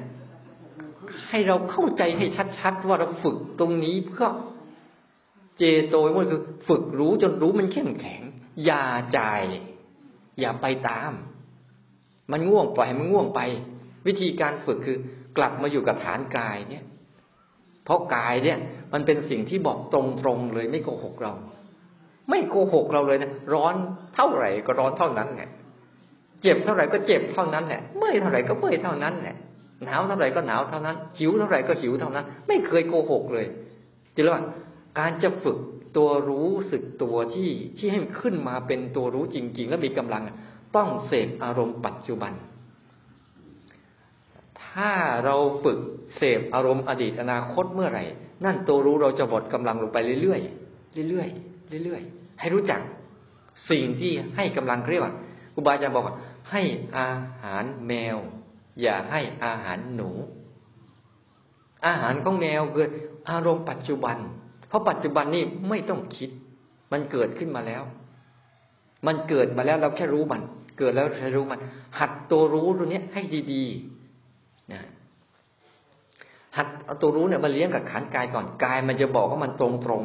ให้เราเข้าใจให้ชัดๆ ว่าเราฝึกตรงนี้เพื่อเจโตมันคือ ฝึกรู้จนรู้มันเข้มแข็ง อย่าใจอย่าไปตาม มันง่วงปล่อยให้มันง่วงไป วิธีการฝึกคือ กลับมาอยู่กับฐานกายเนี่ย เพราะกายเนี่ย มันเป็นสิ่งที่บอกตรงๆเลยไม่โกหกเรา ไม่โกหกเราเลยนะร้อนเท่าไหร่ก็ร้อนเท่านั้นแหละเจ็บเท่าไหร่ก็เจ็บเท่านั้นแหละเมื่อยเท่าไหร่ก็เมื่อยเท่านั้นแหละหนาวเท่าไหร่ก็หนาวเท่านั้นหิวเท่าไหร่ก็หิวเท่านั้น ไม่เคยโกหกเลยจริงว่าการจะฝึกตัวรู้สึกตัวที่ที่ให้ขึ้นมาเป็นตัวรู้จริง ๆ และมีกำลังต้องเสพอารมณ์ปัจจุบัน ถ้าเราฝึกเสพอารมณ์อดีตอนาคตเมื่อไหร่ นั่นตัวรู้เราจะหมดกำลังลงไปเรื่อยๆเรื่อยๆเรื่อยๆให้รู้จักสิ่งที่ให้กำลังเรียกว่าครูบาอาจารย์บอกว่า ให้อาหารแมว อย่าให้อาหารหนู อาหารของแมวคืออารมณ์ปัจจุบัน เพราะปัจจุบันนี่ไม่ต้องคิด มันเกิดขึ้นมาแล้ว มันเกิดมาแล้วเราแค่รู้มัน เกิดแล้วแค่รู้มัน หัดตัวรู้ตัวนี้ให้ดีๆ หัดเอาตัวรู้เนี่ยมาเลี้ยงกับขันกายก่อนกายมันจะบอกว่ามันตรง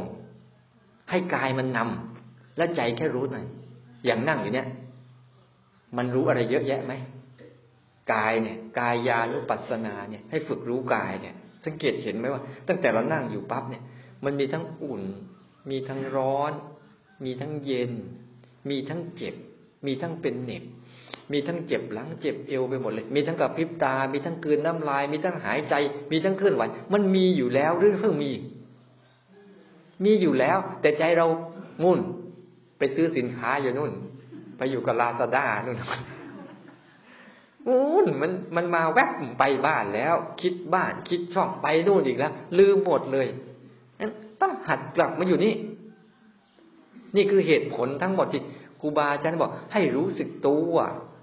ๆให้กายมันนำแล้วใจแค่รู้หน่อยอย่างนั่งอยู่เนี่ย มันรู้อะไรเยอะแยะไหมกายเนี่ย กายยานุปัสสนาเนี่ย ให้ฝึกรู้กายเนี่ย สังเกตเห็นไหมว่า ตั้งแต่เรานั่งอยู่ปั๊บเนี่ย มันมีทั้งอุ่น มีทั้งร้อน มีทั้งเย็น มีทั้งเจ็บ มีทั้งเป็นเหน็บ มีทั้งเจ็บหลังเจ็บเอวไปหมดเลย มีทั้งกับพริบตา มีทั้งกืนน้ำลาย มีทั้งหายใจ มีทั้งเคลื่อนไหว มันมีอยู่แล้วหรือเพิ่งมี มีอยู่แล้ว แต่ใจเรางุ่น ไปซื้อสินค้าอยู่นู่น ไปอยู่กับลาซาด้านู่นนู่นมันมันมาแวบไปบ้านแล้ว คิดบ้านคิดช่องไปนู่นอีกแล้ว ลืมหมดเลยต้องหัดกลับมาอยู่นี่ นี่คือเหตุผลทั้งหมดที่ครูบาอาจารย์บอกให้รู้สึกตัว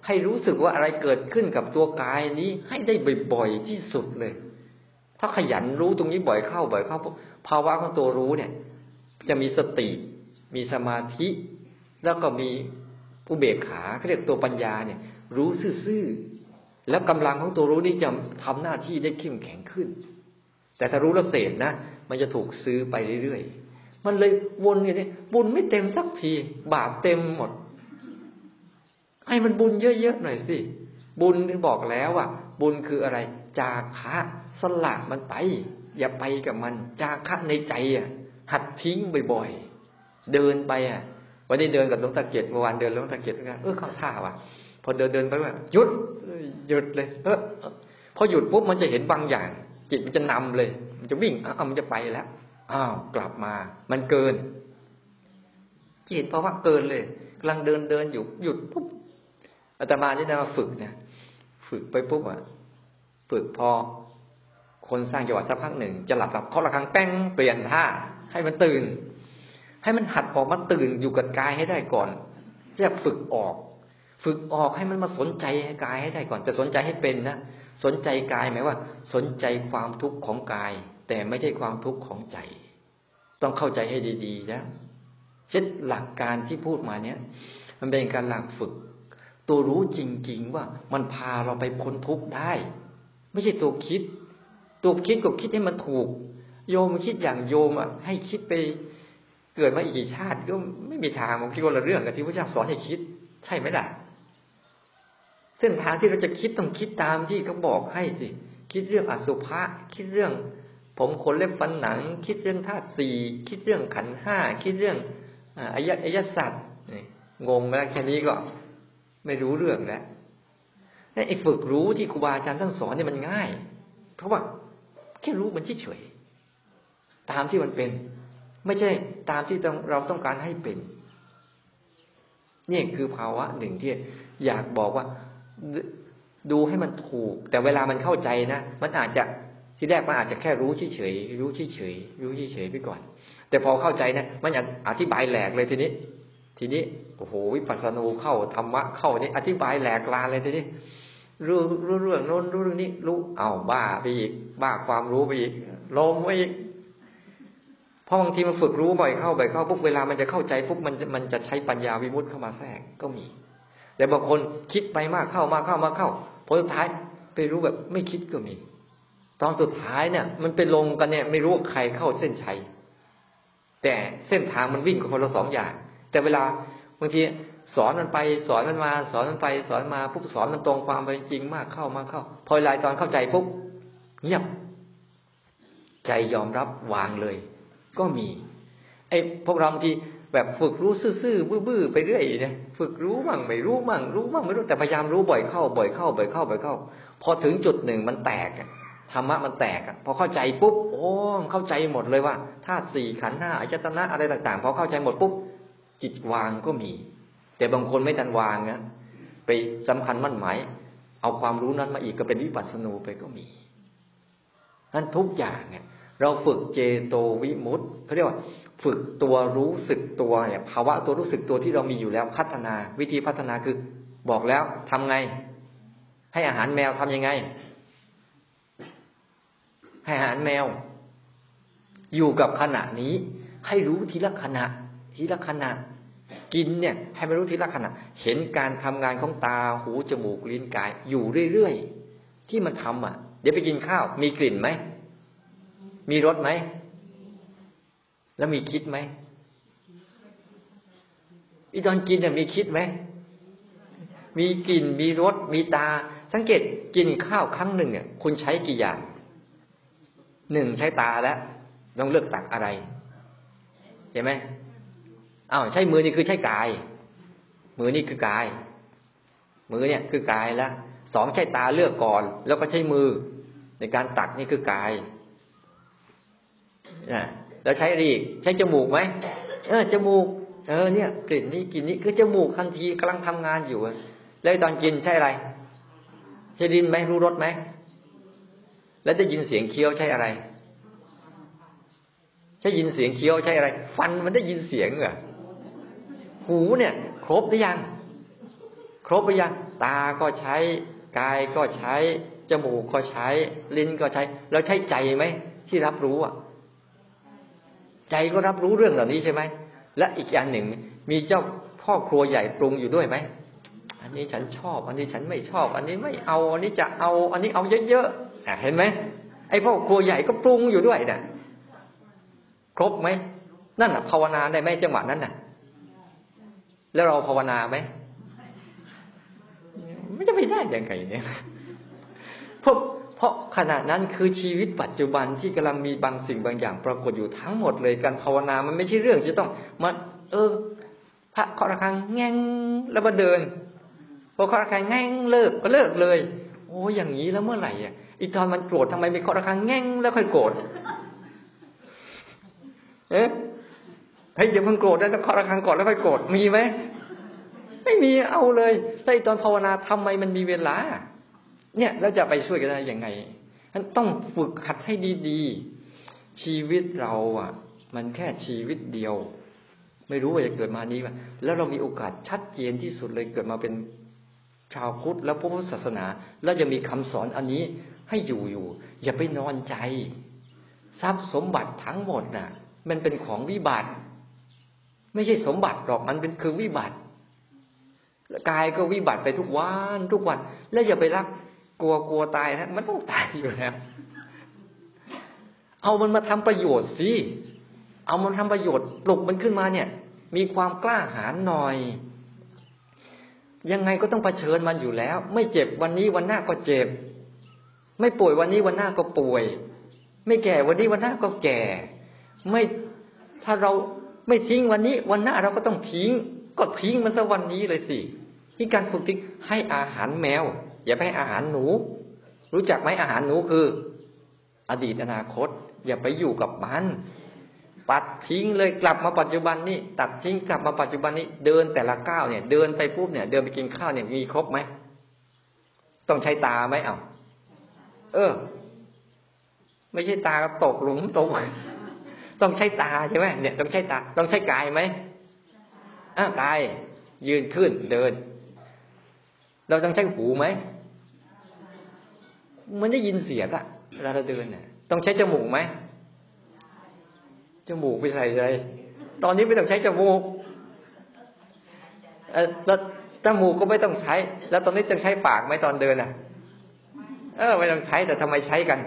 ให้รู้สึกว่าอะไรเกิดขึ้นกับตัวกายนี้ให้ได้บ่อยๆที่สุดเลย ถ้าขยันรู้ตรงนี้บ่อยเข้าบ่อยเข้าภาวะของตัวรู้เนี่ย จะมีสติ มีสมาธิ แล้วก็มีอุเบกขาเขาเรียกตัวปัญญาเนี่ย รู้ซื่อๆแล้วกำลังของตัวรู้นี่จะทำหน้าที่ได้เข้มแข็งขึ้น แต่ถ้ารู้แล้วเสพนะมันจะถูกซื้อไปเรื่อยๆมันเลยวนอย่างนี้บุญไม่เต็มสักที บาปเต็มหมด ให้มันบุญเยอะๆหน่อยสิ บุญที่บอกแล้วว่าบุญคืออะไร จาคะสละมันไป อย่าไปกับมัน จาคะในใจอะ หัดทิ้งบ่อยๆ เดินไปอะ วันนี้เดินกับหลวงตาเกียรติเมื่อวานเดินหลวงตาเกียรติก็เออเข้าท่าว่ะ พอเดินเดินไปว่าหยุดหยุดเลย เออพอหยุดปุ๊บมันจะเห็นบางอย่าง จิตมันจะนำเลย มันจะวิ่งอ้าวมันจะไปแล้วอ้าวกลับมา มันเกินจิตเพราะว่าเกินเลยกำลังเดินเดินอยู่หยุดปุ๊บ อาตมานี่นะมาฝึกเนี่ยฝึกไปปุ๊บอะฝึกพอ คนสร้างจังหวะสักพักหนึ่ง จะหลับหลับเขาละครั้งแป้งเปลี่ยนท่าให้มันตื่น ให้มันหัดออกมาตื่นอยู่กับกายให้ได้ก่อนเรียกฝึกออก ฝึกออกให้มันมาสนใจกายให้ได้ก่อน แต่สนใจให้เป็นนะสนใจกายหมายว่า สนใจความทุกข์ของกาย แต่ไม่ใช่ความทุกข์ของใจ ต้องเข้าใจให้ดีๆนะเช่นหลักการที่พูดมาเนี้ยมันเป็นการหลักฝึก ตัวรู้จริง ๆ ว่ามันพาเราไปพ้นทุกข์ได้ ไม่ใช่ตัวคิด ตัวคิดก็คิดให้มันถูก โยมคิดอย่างโยมอะ ให้คิดไปเกิดมาอีกชาติก็ไม่มีทางมันคิดคนละเรื่องกับที่พระเจ้าสอนให้คิด ใช่ไหมล่ะเส้นทางที่เราจะคิดต้องคิดตามที่เขาบอกให้สิคิดเรื่องอสุภะคิดเรื่อง ผมขนเล็บฟันหนัง คิดเรื่องธาตุสี่คิดเรื่องขันห้าคิดเรื่องอายะอายะสัตว์งงแล้วแค่นี้ก็ ไม่รู้เรื่องแล้วไอ้ฝึกรู้ที่ครูบาอาจารย์ท่านสอนเนี่ยมันง่าย เพราะว่าแค่รู้มันเฉยๆตามที่มันเป็น ไม่ใช่ตามที่เราต้องการให้เป็นนี่คือภาวะหนึ่งที่อยากบอกว่า ดูให้มันถูก แต่เวลามันเข้าใจนะมันอาจจะที่แรกมันอาจจะแค่รู้เฉยๆรู้เฉยๆรู้เฉยๆไปก่อน แต่พอเข้าใจนะมันอธิบายแหลกเลยทีนี้ ทีนี้โอ้โหวิปัสสนูเข้าธรรมะเข้านี่อธิบายแหลกลาเลยทีนี้รู้รู้เรื่องโน้นรู้เรื่องนี้รู้เอาบ้าไปอีก บ้าความรู้ไปอีกลงไปอีกพราะบางทีมันฝึกรู้บ่อยเข้าบ่อยเข้าปุ๊บเวลามันจะเข้าใจปุ๊บมันมันจะใช้ปัญญาวิมุตต์เข้ามาแทรกก็มี แต่บางคนคิดไปมากเข้ามากเข้ามาเข้าผลสุดท้ายไปรู้แบบไม่คิดก็มี ตอนสุดท้ายเนี่ย มันไปลงกันเนี่ย ไม่รู้ใครเข้าเส้นชัยแต่เส้นทางมันวิ่งกับคนละสองอย่าง แต่เวลาบางทีสอนมันไปสอนมันมา สอนมันไป สอนมาปุ๊บสอนมันตรงความเป็นจริงมากเข้ามากเข้า พอลายตอนเข้าใจปุ๊บเงียบ ใจยอมรับวางเลย ก็มีไอ้พวกเราบางทีแบบฝึกรู้ซื่อๆบื้อๆไปเรื่อยเนี่ยฝึกรู้มั่งไม่รู้มั่งรู้มั่งไม่รู้แต่พยายามรู้บ่อยเข้า บ่อยเข้าบ่อยเข้าบ่อยเข้า พอถึงจุดหนึ่งมันแตกธรรมะมันแตกพอเข้าใจปุ๊บโอ้เข้าใจหมดเลยว่าธาตุสี่ขันธ์ห้าอายตนะอะไรต่างๆพอเข้าใจหมดปุ๊บ จิตวางก็มี แต่บางคนไม่ทันวางนะไปสำคัญมั่นหมายเอาความรู้นั้นมาอีกก็เป็นวิปัสสนูไปก็มีนั้นทุกอย่างเนี่ย เราฝึกเจโตวิมุตต์เขาเรียกว่าฝึกตัวรู้สึกตัวเนี่ยภาวะตัวรู้สึกตัวที่เรามีอยู่แล้วพัฒนา วิธีพัฒนาคือบอกแล้วทำไง ให้อาหารแมวทํำยังไง ให้อาหารแมว อยู่กับขณะนี้ ให้รู้ทีละขณะ ทีละขณะ กินเนี่ย ให้มันรู้ทีละขณะ เห็นการทำงานของตาหูจมูกลิ้นกาย อยู่เรื่อยๆที่มันทำอะ เดี๋ยวไปกินข้าว มีกลิ่นไหมมีรสไหมแล้วมีคิดไหมอีตอนกินเนี่ยมีคิดไหมมีกลิ่นมีรสมีตา สังเกตกินข้าวครั้งหนึ่งเนี่ยคุณใช้กี่อย่างหนึ่งใช้ตาแล้วต้องเลือกตักอะไรเห็นไหม อ้าวใช้มือนี่คือใช้กาย มือนี่คือกาย มือเนี่ยคือกายแล้วสองใช้ตาเลือกก่อน แล้วก็ใช้มือ ในการตักนี่คือกายนะแล้วใช้อะไรอีกใช้จมูกไหมเออจมูก เออเนี่ยกลิ่นนี้กลิ่นนี้คือจมูกทันทีกำลังทำงานอยู่แล้วตอนกินใช่อะไรใช่ดินไหมรู้รสไหมแล้วได้ยินเสียงเคี้ยวใช่อะไรใช่ยินเสียงเคี้ยวใช่อะไร ฟันมันได้ยินเสียงเหรอ หูเนี่ย ครบหรือยัง ครบหรือยัง ตาก็ใช้กายก็ใช้ จมูกก็ใช้ ลิ้นก็ใช้ แล้วใช้ใจไหมที่รับรู้อะ ใจก็รับรู้เรื่องเหล่านี้ใช่ไหมและอีกอย่างหนึ่ง มีเจ้าพ่อครัวใหญ่ปรุงอยู่ด้วยไหมอันนี้ฉันชอบ อันนี้ฉันไม่ชอบ อันนี้ไม่เอา อันนี้จะเอา อันนี้เอาเยอะๆเห็นไหมไอ้พ่อครัวใหญ่ก็ปรุงอยู่ด้วยนะ่ะ ครบไหมนั่นน่ะ ภาวนาได้ไหมจังหวะนั้นน่ะ แล้วเราภาวนาไหมไม่จะไม่ได้ยังไงเนี่ยเพราะเพราะขณะนั้นคือชีวิตปัจจุบันที่กำลังมีบางสิ่งบางอย่าง ปรากฏอยู่ทั้งหมดเลยการภาวนามันไม่ใช่เรื่องจะต้องมาเออ พระเคาะระฆังแง่งแล้วมาเดินพอเคาะระฆังแง่งเลิกก็เลิกเลย โอ้อย่างนี้แล้วเมื่อไหร่อะอีตอนมันโกรธทำไมไม่เคาะระฆังแง่งแล้วค่อยโกรธเอ๊ะเฮ้ยอย่าเพิ่งโกรธนะต้องเคาะระฆังก่อนแล้วค่อยโกรธมีไหม ไม่มีเอาเลยแต่ตอนภาวนาทำไมมันมีเวลา เนี่ยเราจะไปช่วยกันได้ยังไงต้องฝึกขัดให้ดีๆ ชีวิตเราอะ มันแค่ชีวิตเดียว ไม่รู้ว่าจะเกิดมานี้ว่าแล้วเรามีโอกาสชัดเจนที่สุดเลยเกิดมาเป็นชาวพุทธแล้วพระพุทธศาสนา แล้วจะมีคำสอนอันนี้ให้อยู่อยู่ อย่าไปนอนใจ ทรัพย์สมบัติทั้งหมดน่ะ มันเป็นของวิบัติ ไม่ใช่สมบัติหรอกมันเป็นคือวิบัติ กายก็วิบัติไปทุกวันทุกวัน แล้วอย่าไปรักกลัวกลัวตายนะมันต้องตายอยู่แล้ว เอามันมาทำประโยชน์สิเอามันทำประโยชน์ปลุกมันขึ้นมาเนี่ย มีความกล้าหาญหน่อย ยังไงก็ต้องเผชิญมันอยู่แล้ว ไม่เจ็บวันนี้วันหน้าก็เจ็บ ไม่ป่วยวันนี้วันหน้าก็ป่วย ไม่แก่วันนี้วันหน้าก็แก่ ไม่ถ้าเราไม่ทิ้งวันนี้วันหน้าเราก็ต้องทิ้ง ก็ทิ้งมันซะวันนี้เลยสิที่การฝึกทิ้งให้อาหารแมว อย่าไปให้อาหารหนู รู้จักไหมอาหารหนูคือ อดีตอนาคต อย่าไปอยู่กับมันตัดทิ้งเลยกลับมาปัจจุบันนี่ตัดทิ้งกลับมาปัจจุบันนี้เดินแต่ละก้าวเนี่ย เดินไปปุ๊บเนี่ย เดินไปกินข้าวเนี่ยมีครบไหมต้องใช้ตาไหมเอ้าเออ ไม่ใช่ตาก็ตกหลุมตกต้องใช้ตาใช่ไหมเนี่ย ต้องใช้ตา ต้องใช้กายไหม อ่ากาย ยืนขึ้นเดิน เราต้องใช้หูไหมมันได้ยินเสียงอะเวลาเราเดินเนี่ยต้องใช้จมูกไหมจมูกไปใส่ใจตอนนี้ไม่ต้องใช้จมูกเออแล้วจมูกก็ไม่ต้องใช้ แล้วตอนนี้ต้องใช้ปากไหมตอนเดินอะ เออ ไม่ต้องใช้แต่ทำไมใช้กัน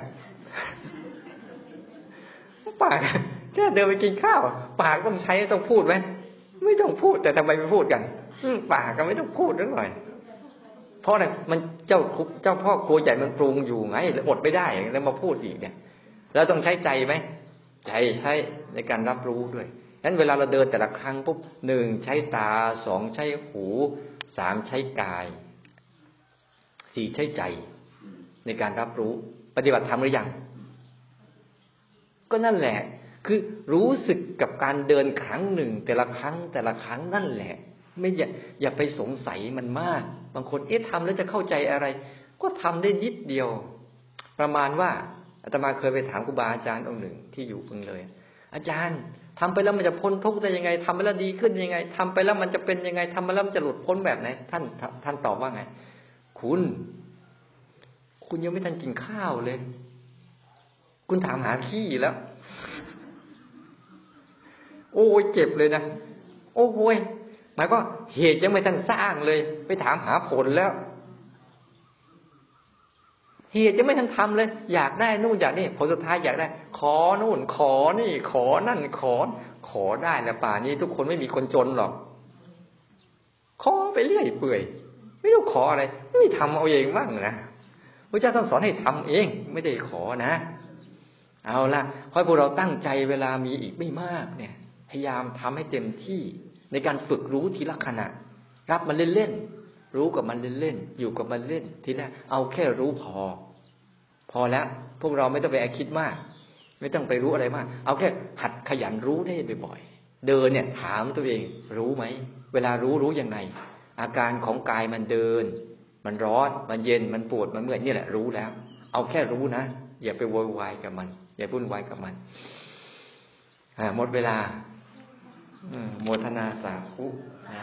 ปากแค่เดินไปกินข้าว ปากต้องใช้ต้องพูดไหม ไม่ต้องพูดแต่ทำไมไม่พูดกันปากก็ไม่ต้องพูดนิดหน่อยเพราะอะไรมันเจ้าเจ้าพ่อครัวใหญ่มันปรุงอยู่ไงแล้วอดไม่ได้แล้วมาพูดอีกเนี่ยแล้วต้องใช้ใจไหมใจใช้ในการรับรู้ด้วยนั้นเวลาเราเดินแต่ละครั้งปุ๊บหนึ่งใช้ตาสองใช้หูสามใช้กายสี่ใช้ใจ ในการรับรู้ ปฏิบัติธรรมหรือยังก็นั่นแหละ คือรู้สึกกับการเดินครั้งหนึ่ง แต่ละครั้งแต่ละครั้งนั่นแหละ ไม่อย่าอย่าไปสงสัยมันมาก บางคนเอ๊ะทำแล้วจะเข้าใจอะไร ก็ทำได้นิดเดียว ประมาณว่าอาตมาเคยไปถามครูบาอาจารย์องค์หนึ่งที่อยู่พึงเลย อาจารย์ทำไปแล้วมันจะพ้นทุกข์ได้ยังไงทำไปแล้วดีขึ้นยังไงทำไปแล้วมันจะเป็นยังไงทำไปแล้วมันจะหลุดพ้นแบบไหนท่านท่านตอบว่าไง คุณ คุณยังไม่ทันกินข้าวเลย คุณถามหาขี้แล้ว โอ้ยเจ็บเลยนะโอ้โหหมายก็เหตุยังไม่ทันสร้างเลย ไปถามหาผลแล้ว เหตุยังไม่ทันทำเลย อยากได้นู่นอยากนี่ผลสุดท้ายอยากได้ ขอนู่น ขอนี่ ขอนั่นขอ ขอได้แล้วป่านี้ทุกคนไม่มีคนจนหรอกขอไปเรื่อยเปื่อย ไม่ต้ขออะไร ไม่ทำเอาเองบ้างนะพระเจ้าต้องสอนให้ทำเอง ไม่ได้ขอนะ เอาละขอให้พวกเราตั้งใจเวลามีอีกไม่มากเนี่ย พยายามทำให้เต็มที่ในการฝึกรู้ทีละขณะ รับมันเล่นๆรู้กับมันเล่นๆอยู่กับมันเล่น ทีแรกเอาแค่รู้พอ พอแล้วพวกเราไม่ต้องไปคิดมาก ไม่ต้องไปรู้อะไรมาก เอาแค่หัดขยันรู้ได้บ่อยๆเดินเนี่ย ถามตัวเอง รู้ไหมเวลารู้รู้ยังไง อาการของกายมันเดิน มันร้อนมันเย็นมันปวดมันเมื่อยนี่แหละรู้แล้ว เอาแค่รู้นะอย่าไปโวยวายกับมัน อย่าพุ่นวายกับมันหมดเวลา โมทนาสาธุนะ